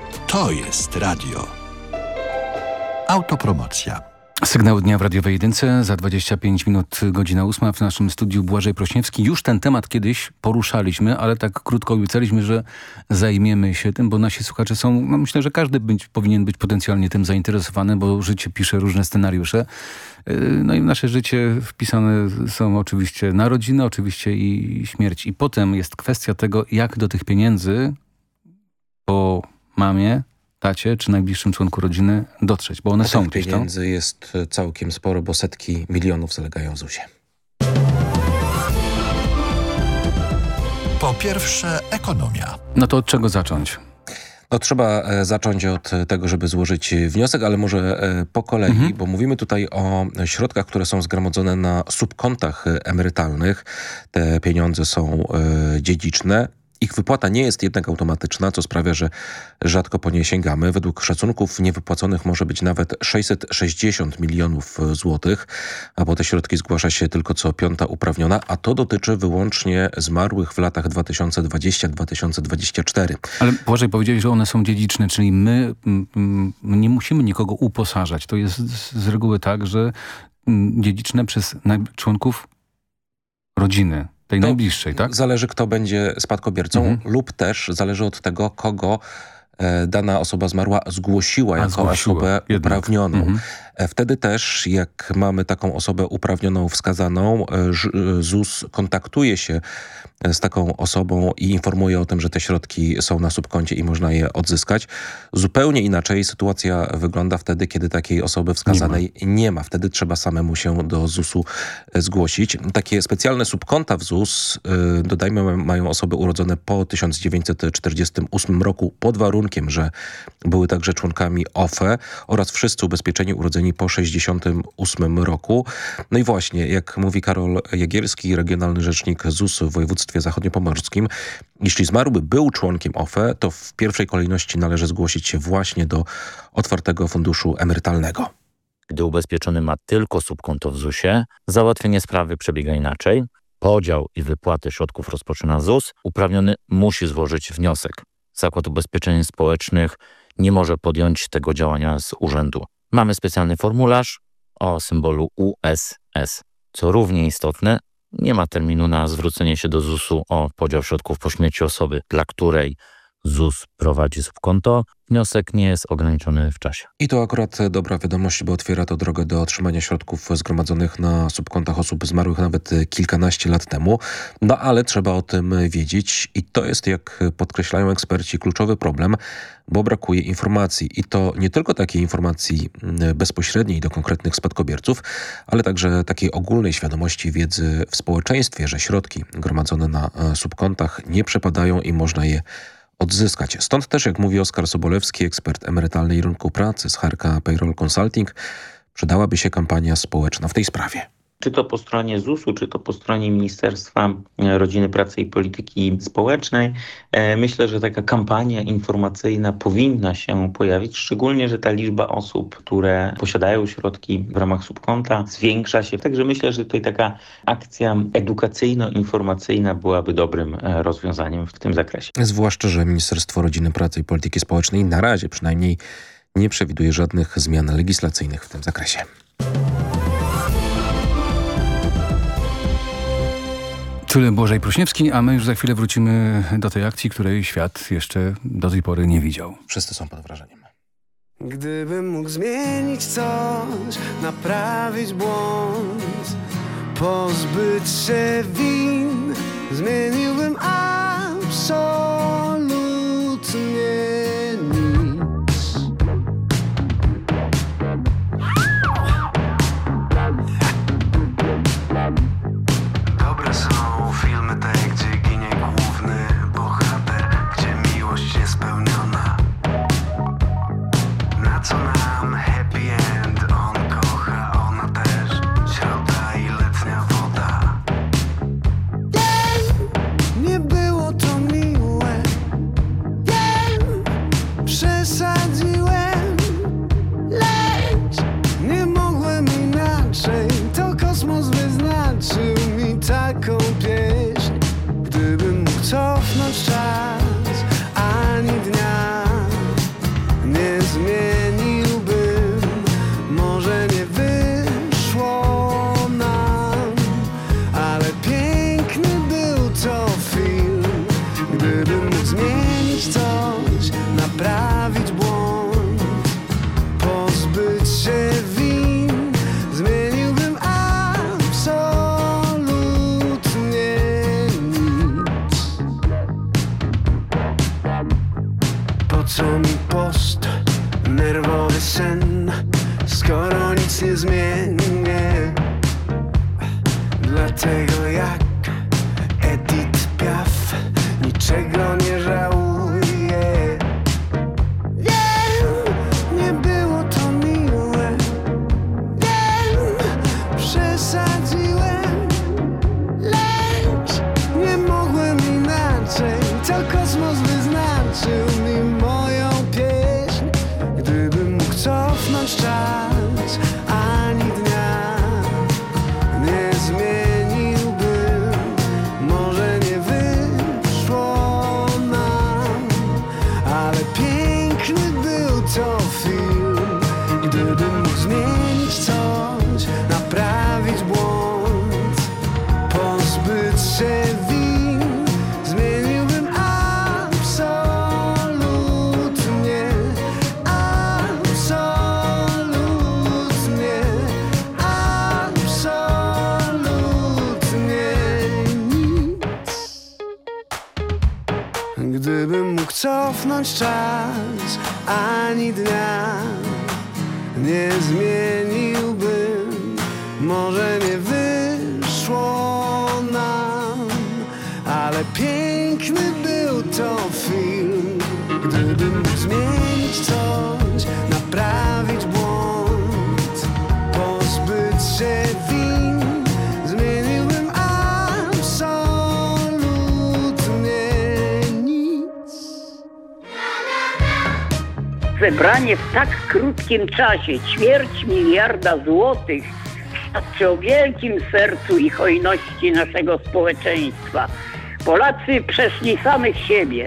To jest radio. Autopromocja. Sygnał dnia w radiowej jedynce za 25 minut, godzina 8 w naszym studiu Błażej Prośniewski. Już ten temat kiedyś poruszaliśmy, ale tak krótko obiecaliśmy, że zajmiemy się tym, bo nasi słuchacze są, no myślę, że każdy być, powinien być potencjalnie tym zainteresowany, bo życie pisze różne scenariusze. Yy, No i w nasze życie wpisane są oczywiście narodziny, oczywiście i śmierć. I potem jest kwestia tego, jak do tych pieniędzy po mamie, tacie czy najbliższym członku rodziny dotrzeć, bo one A są tych gdzieś tam. pieniędzy jest całkiem sporo, bo setki milionów zalegają w ZUS-ie. Po pierwsze, ekonomia. No to od czego zacząć? No, trzeba e, zacząć od tego, żeby złożyć wniosek, ale może e, po kolei, Mhm. bo mówimy tutaj o środkach, które są zgromadzone na subkontach e, emerytalnych. Te pieniądze są e, dziedziczne. Ich wypłata nie jest jednak automatyczna, co sprawia, że rzadko po nie sięgamy. Według szacunków niewypłaconych może być nawet 660 milionów złotych, a po te środki zgłasza się tylko co piąta uprawniona, a to dotyczy wyłącznie zmarłych w latach 2020-2024. Ale Błażej powiedziałeś, że one są dziedziczne, czyli my nie musimy nikogo uposażać. To jest z, reguły tak, że dziedziczne przez członków rodziny, tej najbliższej, tak? Zależy, kto będzie spadkobiercą Mhm. lub też zależy od tego, kogo e, dana osoba zmarła zgłosiła A, jako zgłosiła, osobę jednak. uprawnioną. Mhm. E, Wtedy też, jak mamy taką osobę uprawnioną wskazaną, e, e, ZUS kontaktuje się z taką osobą i informuje o tym, że te środki są na subkoncie i można je odzyskać. Zupełnie inaczej sytuacja wygląda wtedy, kiedy takiej osoby wskazanej nie ma. Wtedy trzeba samemu się do ZUS-u zgłosić. Takie specjalne subkonta w ZUS, dodajmy, ma- mają osoby urodzone po 1948 roku pod warunkiem, że były także członkami OFE oraz wszyscy ubezpieczeni urodzeni po 68 roku. No i właśnie, jak mówi Karol Jagielski, regionalny rzecznik ZUS w województwie zachodniopomorskim, jeśli zmarły był członkiem OFE, to w pierwszej kolejności należy zgłosić się właśnie do otwartego funduszu emerytalnego. Gdy ubezpieczony ma tylko subkonto w ZUS-ie, załatwienie sprawy przebiega inaczej. Podział i wypłatę środków rozpoczyna ZUS. Uprawniony musi złożyć wniosek. Zakład Ubezpieczeń Społecznych nie może podjąć tego działania z urzędu. Mamy specjalny formularz o symbolu USS. Co równie istotne, nie ma terminu na zwrócenie się do ZUS-u o podział środków po śmierci osoby, dla której ZUS prowadzi subkonto. Wniosek nie jest ograniczony w czasie. I to akurat dobra wiadomość, bo otwiera to drogę do otrzymania środków zgromadzonych na subkontach osób zmarłych nawet kilkanaście lat temu. No ale trzeba o tym wiedzieć i to jest, jak podkreślają eksperci, kluczowy problem, bo brakuje informacji. I to nie tylko takiej informacji mm, bezpośredniej do konkretnych spadkobierców, ale także takiej ogólnej świadomości wiedzy w społeczeństwie, że środki gromadzone na e, subkontach nie przepadają i można je odzyskać. Stąd też, jak mówi Oskar Sobolewski, ekspert emerytalny i rynku pracy z HRK Payroll Consulting, przydałaby się kampania społeczna w tej sprawie. Czy to po stronie ZUS-u, czy to po stronie Ministerstwa e, Rodziny, Pracy i Polityki Społecznej. E, Myślę, że taka kampania informacyjna powinna się pojawić, szczególnie, że ta liczba osób, które posiadają środki w ramach subkonta zwiększa się. Także myślę, że tutaj taka akcja edukacyjno-informacyjna byłaby dobrym e, rozwiązaniem w tym zakresie. Zwłaszcza, że Ministerstwo Rodziny, Pracy i Polityki Społecznej na razie przynajmniej nie przewiduje żadnych zmian legislacyjnych w tym zakresie. Czule Bożej Pruśniewski, a my już za chwilę wrócimy do tej akcji, której świat jeszcze do tej pory nie widział. Wszyscy są pod wrażeniem. Gdybym mógł zmienić coś, naprawić błąd, pozbyć się win, zmieniłbym absolutnie krótkim czasie ćwierć miliarda złotych świadczy o wielkim sercu i hojności naszego społeczeństwa. Polacy przeszli samych siebie.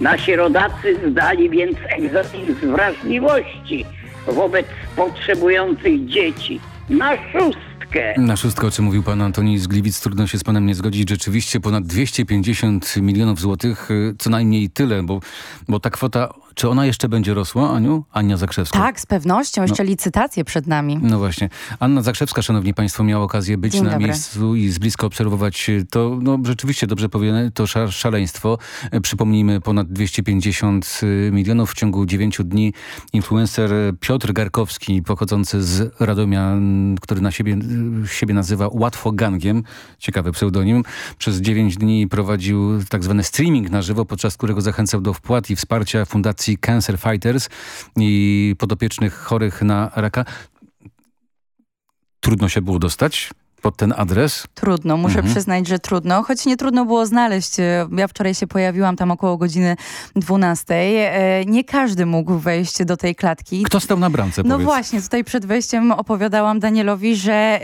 Nasi rodacy zdali więc egzamin z wrażliwości wobec potrzebujących dzieci. Na szóstkę. Na szóstkę, o czym mówił pan Antoni z Gliwic, trudno się z panem nie zgodzić. Rzeczywiście ponad 250 milionów złotych, y, co najmniej tyle, bo, bo ta kwota, czy ona jeszcze będzie rosła, Aniu? Ania Zakrzewska. Tak, z pewnością. Jeszcze licytacje przed nami. No właśnie. Anna Zakrzewska, szanowni państwo, miała okazję być Dzień na dobry. miejscu i z bliska obserwować to, no rzeczywiście dobrze powiedziane, to sza- szaleństwo. E, Przypomnijmy, ponad 250 milionów w ciągu 9 dni. Influencer Piotr Garkowski, pochodzący z Radomia, który na siebie, siebie nazywa Łatwo Gangiem, ciekawy pseudonim, przez 9 dni prowadził tak zwany streaming na żywo, podczas którego zachęcał do wpłat i wsparcia Fundacji Cancer Fighters i podopiecznych chorych na raka. Trudno się było dostać Pod ten adres? Trudno, muszę Mhm. przyznać, że trudno, choć nie trudno było znaleźć. E, Ja wczoraj się pojawiłam tam około godziny 12. E, Nie każdy mógł wejść do tej klatki. Kto stał na bramce, No powiedz? właśnie, tutaj przed wejściem opowiadałam Danielowi, że e,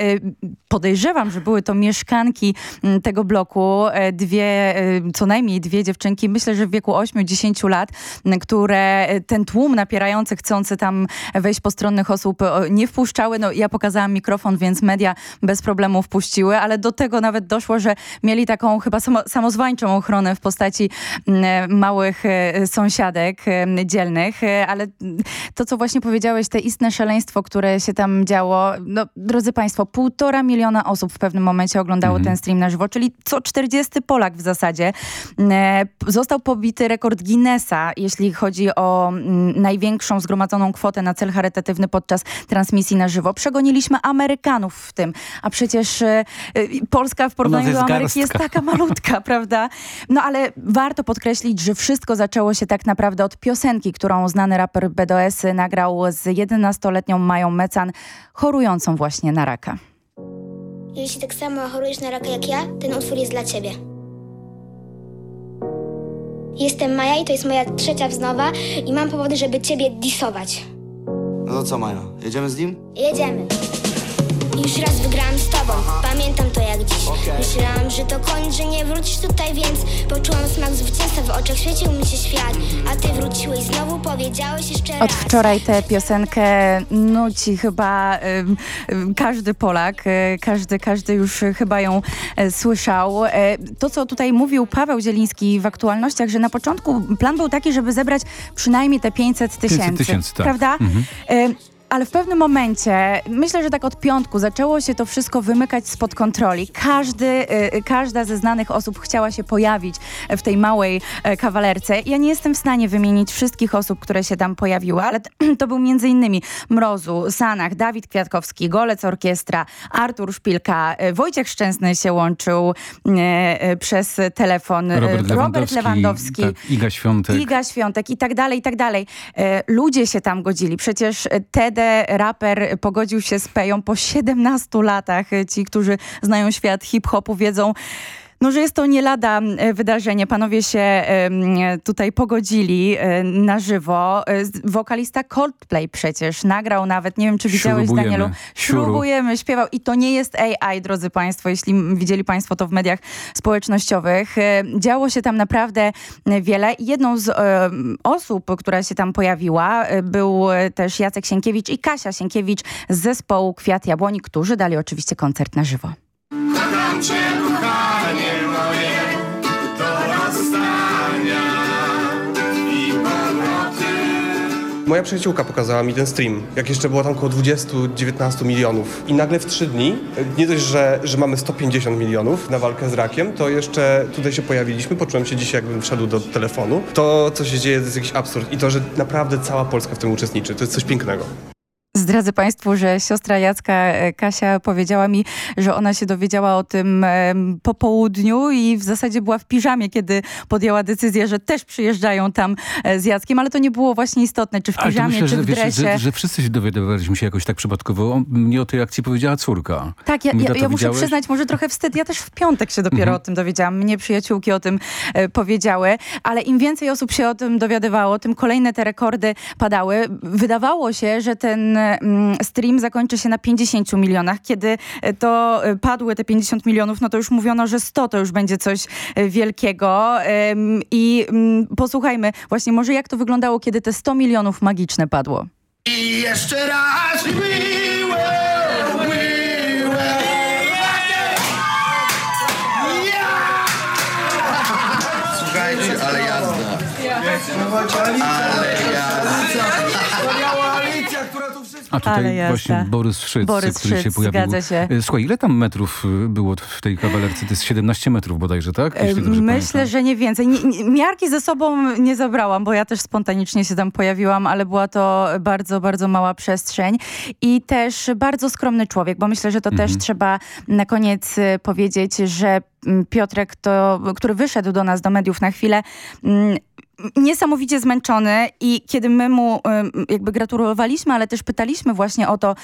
podejrzewam, że były to mieszkanki m, tego bloku, dwie, co najmniej dwie dziewczynki, myślę, że w wieku 8-10 lat, które ten tłum napierający, chcący tam wejść postronnych osób nie wpuszczały. No ja pokazałam mikrofon, więc media bez problemu wpuściły, ale do tego nawet doszło, że mieli taką chyba samo, samozwańczą ochronę w postaci m, e, małych e, sąsiadek e, dzielnych, e, ale to, co właśnie powiedziałeś, te istne szaleństwo, które się tam działo, no drodzy Państwo, półtora miliona osób w pewnym momencie oglądało ten stream na żywo, czyli co 40 Polak w zasadzie. P- Został pobity rekord Guinnessa, jeśli chodzi o mm, największą zgromadzoną kwotę na cel charytatywny podczas transmisji na żywo. Przegoniliśmy Amerykanów w tym, a przecież e, e, Polska w porównaniu jest do Ameryki jest garstka. taka malutka, prawda? No ale warto podkreślić, że wszystko zaczęło się tak naprawdę od piosenki, którą znany raper BDS nagrał z 11-letnią Mają Mecan, chorującą właśnie na raka. Jeśli tak samo chorujesz na raka jak ja, ten utwór jest dla ciebie. Jestem Maja i to jest moja trzecia wznowa i mam powody, żeby ciebie disować. No to co, Majo? Jedziemy z nim? Jedziemy. Już raz wygrałam z tobą, pamiętam to jak dziś. Myślałam, że to koniec, że nie wrócisz tutaj, więc poczułam smak zwycięstwa, w oczach świecił mi się świat. A ty wróciłeś znowu, powiedziałeś jeszcze Od raz. wczoraj tę piosenkę nuci chyba ym, każdy Polak, y, każdy, każdy już chyba ją e, słyszał. E, To, co tutaj mówił Paweł Zieliński w aktualnościach, że na początku plan był taki, żeby zebrać przynajmniej te 500 tysięcy. 500 tysięcy, tak. Prawda? Mhm. Ale w pewnym momencie, myślę, że tak od piątku, zaczęło się to wszystko wymykać spod kontroli. Każdy, y, każda ze znanych osób chciała się pojawić w tej małej e, kawalerce. Ja nie jestem w stanie wymienić wszystkich osób, które się tam pojawiły, ale to był między innymi Mrozu, Sanach, Dawid Kwiatkowski, Golec Orkiestra, Artur Szpilka, e, Wojciech Szczęsny się łączył e, przez telefon, e, Robert Lewandowski, Lewandowski Tak, Iga Świątek. Iga Świątek i tak dalej, i tak dalej. Ludzie się tam godzili. Przecież e, Tede, raper, pogodził się z Peją po 17 latach. Ci, którzy znają świat hip-hopu, wiedzą, no, że jest to nie lada e, wydarzenie. Panowie się tutaj pogodzili e, na żywo. E, Wokalista Coldplay przecież nagrał nawet, nie wiem czy widziałeś Śrubujemy. Danielu, Śrub. śrubujemy, śpiewał i to nie jest AI, drodzy Państwo, jeśli widzieli Państwo to w mediach społecznościowych. Działo się tam naprawdę wiele. Jedną z osób, która się tam pojawiła, był też Jacek Sienkiewicz i Kasia Sienkiewicz z zespołu Kwiat Jabłoni, którzy dali oczywiście koncert na żywo. Kocham cię, Moja przyjaciółka pokazała mi ten stream, jak jeszcze było tam około 20-19 milionów. I nagle w trzy dni, nie dość, że, że mamy 150 milionów na walkę z rakiem, to jeszcze tutaj się pojawiliśmy, poczułem się dzisiaj jakbym wszedł do telefonu. To, co się dzieje, to jest jakiś absurd. I to, że naprawdę cała Polska w tym uczestniczy, to jest coś pięknego. Zdradzę Państwu, że siostra Jacka, e, Kasia, powiedziała mi, że ona się dowiedziała o tym po południu i w zasadzie była w piżamie, kiedy podjęła decyzję, że też przyjeżdżają tam e, z Jackiem, ale to nie było właśnie istotne, czy w piżamie, myślę, czy w wiesz, dresie. że, że wszyscy się dowiadywaliśmy się jakoś tak przypadkowo. Mnie o tej akcji powiedziała córka. Tak, ja, ja, ja muszę przyznać, może trochę wstyd. Ja też w piątek się dopiero Mhm. o tym dowiedziałam. Mnie przyjaciółki o tym e, powiedziały, ale im więcej osób się o tym dowiadywało, tym kolejne te rekordy padały. Wydawało się, że ten mm, stream zakończy się na 50 milionach. Kiedy e, to e, padły te 50 milionów, no to już mówiono, że 100 to już będzie coś e, wielkiego. I mm, posłuchajmy właśnie może jak to wyglądało, kiedy te 100 milionów magiczne padło. I jeszcze raz we will, we will. Słuchajcie, ale jazda. Ale A tutaj właśnie Borys Wszyc, Borys który się Wszyc, pojawił. zgadza się. E, Słuchaj, ile tam metrów y, było w tej kawalerce? To jest 17 metrów bodajże, tak? Dobrze Myślę, pamiętam. że nie więcej. Nie, nie, miarki ze sobą nie zabrałam, bo ja też spontanicznie się tam pojawiłam, ale była to bardzo, bardzo mała przestrzeń i też bardzo skromny człowiek, bo myślę, że to Mhm. też trzeba na koniec powiedzieć, że mm, Piotrek, to, który wyszedł do nas, do mediów na chwilę, mm, niesamowicie zmęczony i kiedy my mu jakby gratulowaliśmy, ale też pytaliśmy właśnie o to,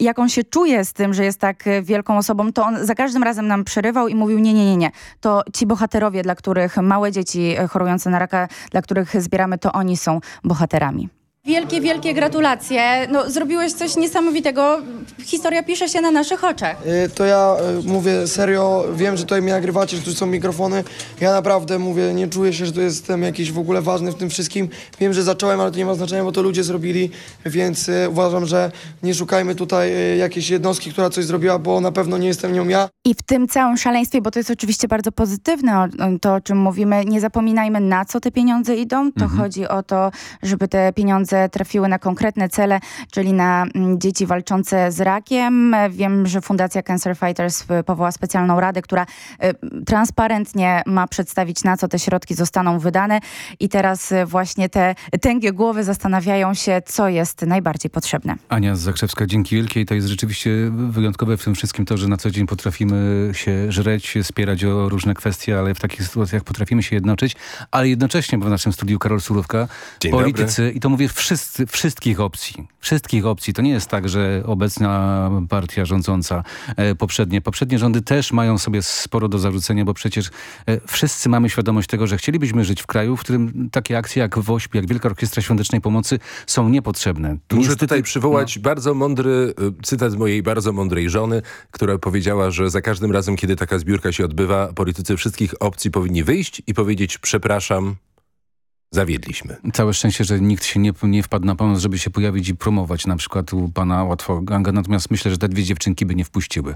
jak on się czuje z tym, że jest tak y, wielką osobą, to on za każdym razem nam przerywał i mówił nie, nie, nie, nie. To ci bohaterowie, dla których małe dzieci y, chorujące na raka, dla których zbieramy, to oni są bohaterami. Wielkie, wielkie gratulacje. No, zrobiłeś coś niesamowitego. Historia pisze się na naszych oczach. Y, To ja y, mówię serio, wiem, że tutaj mnie nagrywacie, że tu są mikrofony. Ja naprawdę mówię, nie czuję się, że tu jestem jakiś w ogóle ważny w tym wszystkim. Wiem, że zacząłem, ale to nie ma znaczenia, bo to ludzie zrobili, więc y, uważam, że nie szukajmy tutaj y, jakiejś jednostki, która coś zrobiła, bo na pewno nie jestem nią ja. I w tym całym szaleństwie, bo to jest oczywiście bardzo pozytywne, o- to o czym mówimy, nie zapominajmy na co te pieniądze idą. To chodzi o to, żeby te pieniądze trafiły na konkretne cele, czyli na mm, dzieci walczące z rakiem. Wiem, że Fundacja Cancer Fighters y, powoła specjalną radę, która y, transparentnie ma przedstawić na co te środki zostaną wydane i teraz y, właśnie te tęgie głowy zastanawiają się, co jest najbardziej potrzebne. Ania Zakrzewska, dzięki wielkiej. To jest rzeczywiście wyjątkowe w tym wszystkim to, że na co dzień potrafimy się żreć, spierać o różne kwestie, ale w takich sytuacjach potrafimy się jednoczyć, ale jednocześnie, bo w naszym studiu Karol Surówka, Dzień politycy, i to mówię wszyscy, wszystkich opcji, wszystkich opcji. To nie jest tak, że obecna partia rządząca, e, poprzednie, poprzednie rządy też mają sobie sporo do zarzucenia, bo przecież e, wszyscy mamy świadomość tego, że chcielibyśmy żyć w kraju, w którym takie akcje jak WOŚP, jak Wielka Orkiestra Świątecznej Pomocy są niepotrzebne. Tu Muszę niestety- tutaj przywołać bardzo mądry y, cytat mojej bardzo mądrej żony, która powiedziała, że za każdym razem, kiedy taka zbiórka się odbywa, politycy wszystkich opcji powinni wyjść i powiedzieć przepraszam, zawiedliśmy. Całe szczęście, że nikt się nie, nie wpadł na pomysł, żeby się pojawić i promować na przykład u pana Łatwoganga, natomiast myślę, że te dwie dziewczynki by nie wpuściły.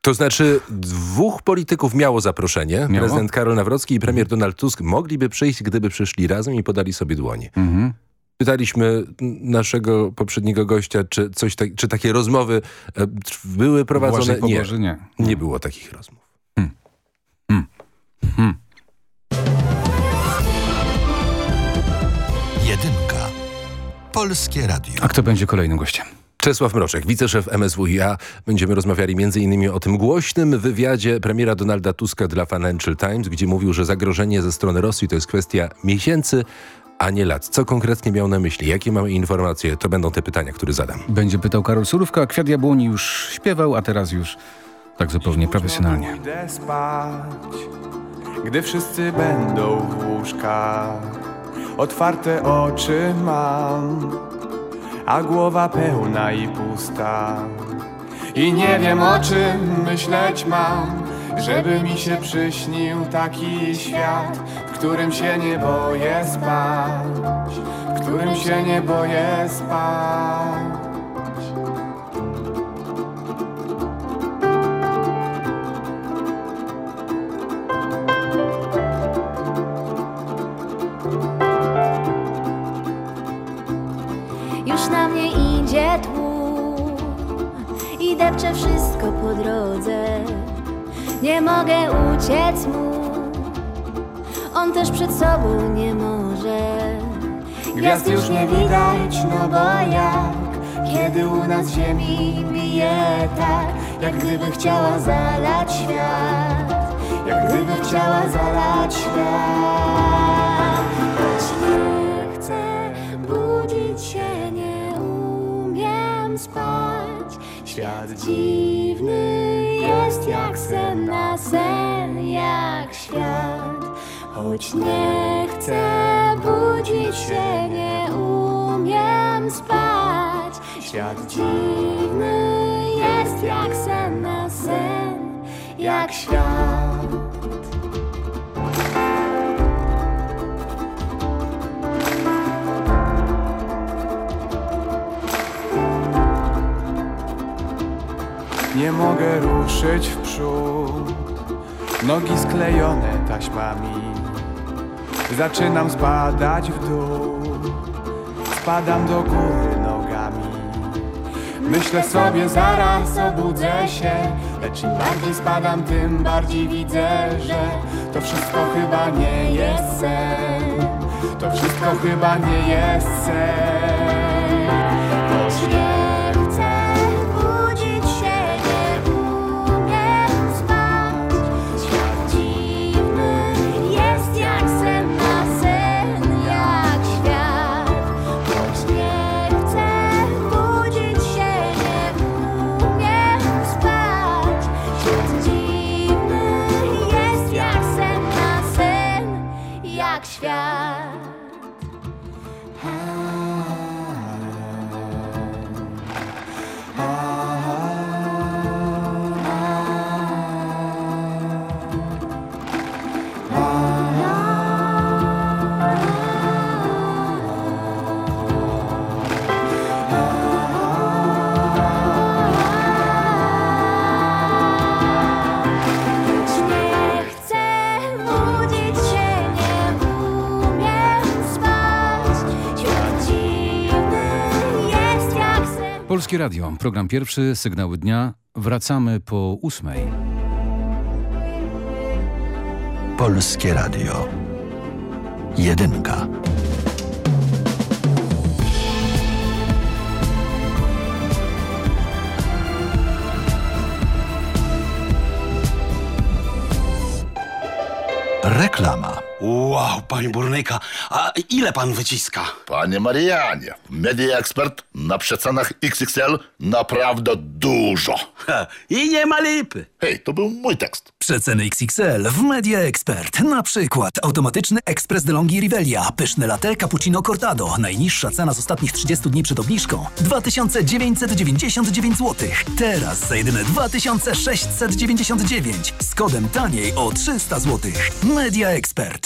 To znaczy dwóch polityków miało zaproszenie. Miało? Prezydent Karol Nawrocki i premier Donald Tusk mogliby przyjść, gdyby przyszli razem i podali sobie dłonie. Mhm. Pytaliśmy naszego poprzedniego gościa, czy, coś tak, czy takie rozmowy e, były prowadzone. Błażej Poboży nie. nie było takich rozmów. Jedynka. Polskie Radio. A kto będzie kolejnym gościem? Czesław Mroczek, wiceszef MSWiA. Będziemy rozmawiali m.in. o tym głośnym wywiadzie premiera Donalda Tuska dla Financial Times, gdzie mówił, że zagrożenie ze strony Rosji to jest kwestia miesięcy, a nie lat. Co konkretnie miał na myśli? Jakie mamy informacje? To będą te pytania, które zadam. Będzie pytał Karol Surówka, a Kwiat Jabłoni już śpiewał, a teraz już tak zupełnie profesjonalnie. Pójdę spać, gdy wszyscy będą w łóżkach. Otwarte oczy mam, a głowa pełna i pusta. I nie wiem o czym myśleć mam, żeby mi się przyśnił taki świat, w którym się nie boję spać, w którym się nie boję spać. Na mnie idzie tłum i depcze wszystko po drodze. Nie mogę uciec mu, on też przed sobą nie może. Gwiazd już nie widać, no bo jak kiedy u nas ziemi bije tak, jak gdyby chciała zalać świat, jak gdyby chciała zalać świat. Spać. Świat dziwny jest jak sen na sen, jak świat. Choć nie chcę budzić się, nie umiem spać. Świat dziwny jest jak sen na sen, jak świat. Nie mogę ruszyć w przód, nogi sklejone taśmami. Zaczynam spadać w dół, spadam do góry nogami. Myślę sobie, zaraz obudzę się, lecz im bardziej spadam, tym bardziej widzę, że to wszystko chyba nie jest sen. To wszystko chyba nie jest sen. Polskie Radio, program pierwszy, sygnały dnia. Wracamy po ósmej. Polskie Radio. Jedynka. Reklama. Wow, panie burnyka, a ile pan wyciska? Panie Marianie, Media Expert na przecenach XXL naprawdę dużo. I nie ma lipy. Hej, to był mój tekst. Przeceny XXL w Media Expert. Na przykład automatyczny ekspres DeLonghi Rivelia, pyszne latte cappuccino cortado. Najniższa cena z ostatnich 30 dni przed obniżką 2999 zł. Teraz za jedyne 2699 z kodem taniej o 300 zł. Media Expert.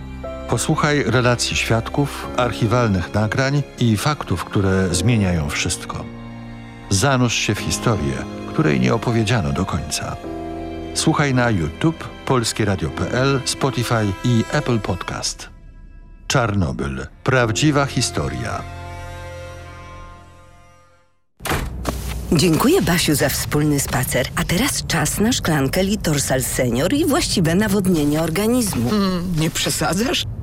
Posłuchaj relacji świadków, archiwalnych nagrań i faktów, które zmieniają wszystko. Zanurz się w historię, której nie opowiedziano do końca. Słuchaj na YouTube, polskieradio.pl, Spotify i Apple Podcast. Czarnobyl. Prawdziwa historia. Dziękuję Basiu za wspólny spacer. A teraz czas na szklankę Litorsal Senior i właściwe nawodnienie organizmu. nie przesadzasz?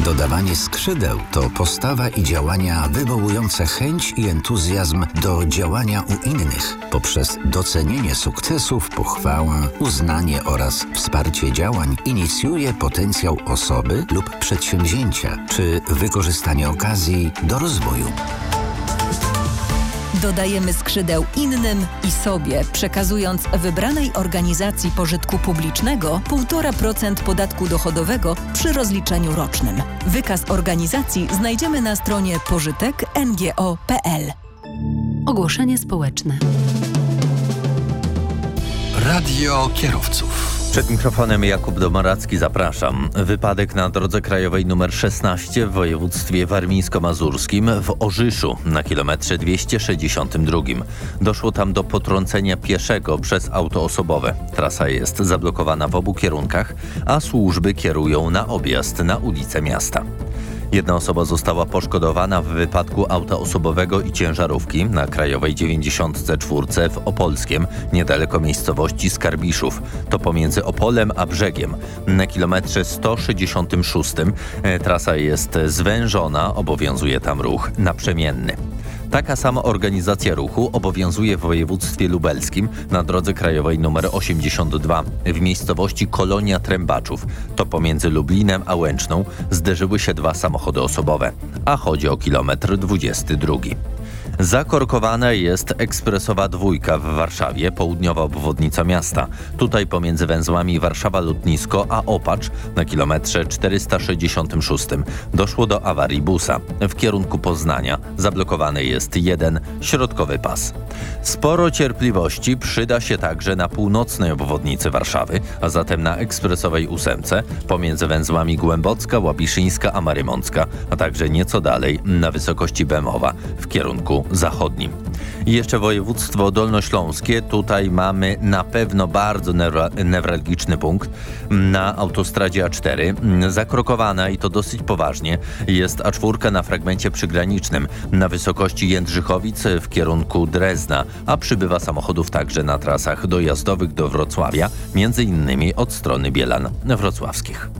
Dodawanie skrzydeł to postawa i działania wywołujące chęć i entuzjazm do działania u innych poprzez docenienie sukcesów, pochwałę, uznanie oraz wsparcie działań inicjuje potencjał osoby lub przedsięwzięcia czy wykorzystanie okazji do rozwoju. Dodajemy skrzydeł innym i sobie, przekazując wybranej organizacji pożytku publicznego 1,5% podatku dochodowego przy rozliczeniu rocznym. Wykaz organizacji znajdziemy na stronie pożytek.ngo.pl. Ogłoszenie społeczne. Radio kierowców. Przed mikrofonem Jakub Domaracki zapraszam. Wypadek na drodze krajowej nr 16 w województwie warmińsko-mazurskim w Orzyszu na kilometrze 262. Doszło tam do potrącenia pieszego przez auto osobowe. Trasa jest zablokowana w obu kierunkach, a służby kierują na objazd na ulicę miasta. Jedna osoba została poszkodowana w wypadku auta osobowego i ciężarówki na Krajowej 94 w Opolskiem, niedaleko miejscowości Skarbiszów. To pomiędzy Opolem a Brzegiem. Na kilometrze 166 e, trasa jest zwężona, obowiązuje tam ruch naprzemienny. Taka sama organizacja ruchu obowiązuje w województwie lubelskim na drodze krajowej nr 82 w miejscowości Kolonia Trębaczów. To pomiędzy Lublinem a Łęczną zderzyły się dwa samochody osobowe, a chodzi o kilometr 22. Zakorkowana jest ekspresowa dwójka w Warszawie, południowa obwodnica miasta. Tutaj pomiędzy węzłami Warszawa-Lotnisko a Opacz na kilometrze 466 doszło do awarii busa. W kierunku Poznania zablokowany jest jeden środkowy pas. Sporo cierpliwości przyda się także na północnej obwodnicy Warszawy, a zatem na ekspresowej ósemce pomiędzy węzłami Głębocka, Łabiszyńska a Marymącka, a także nieco dalej na wysokości Bemowa w kierunku zachodnim. Jeszcze województwo dolnośląskie. Tutaj mamy na pewno bardzo newra- newralgiczny punkt na autostradzie A4. Zakrokowana i to dosyć poważnie jest A4 na fragmencie przygranicznym na wysokości Jędrzychowic w kierunku Drezna, a przybywa samochodów także na trasach dojazdowych do Wrocławia, między innymi od strony Bielan wrocławskich.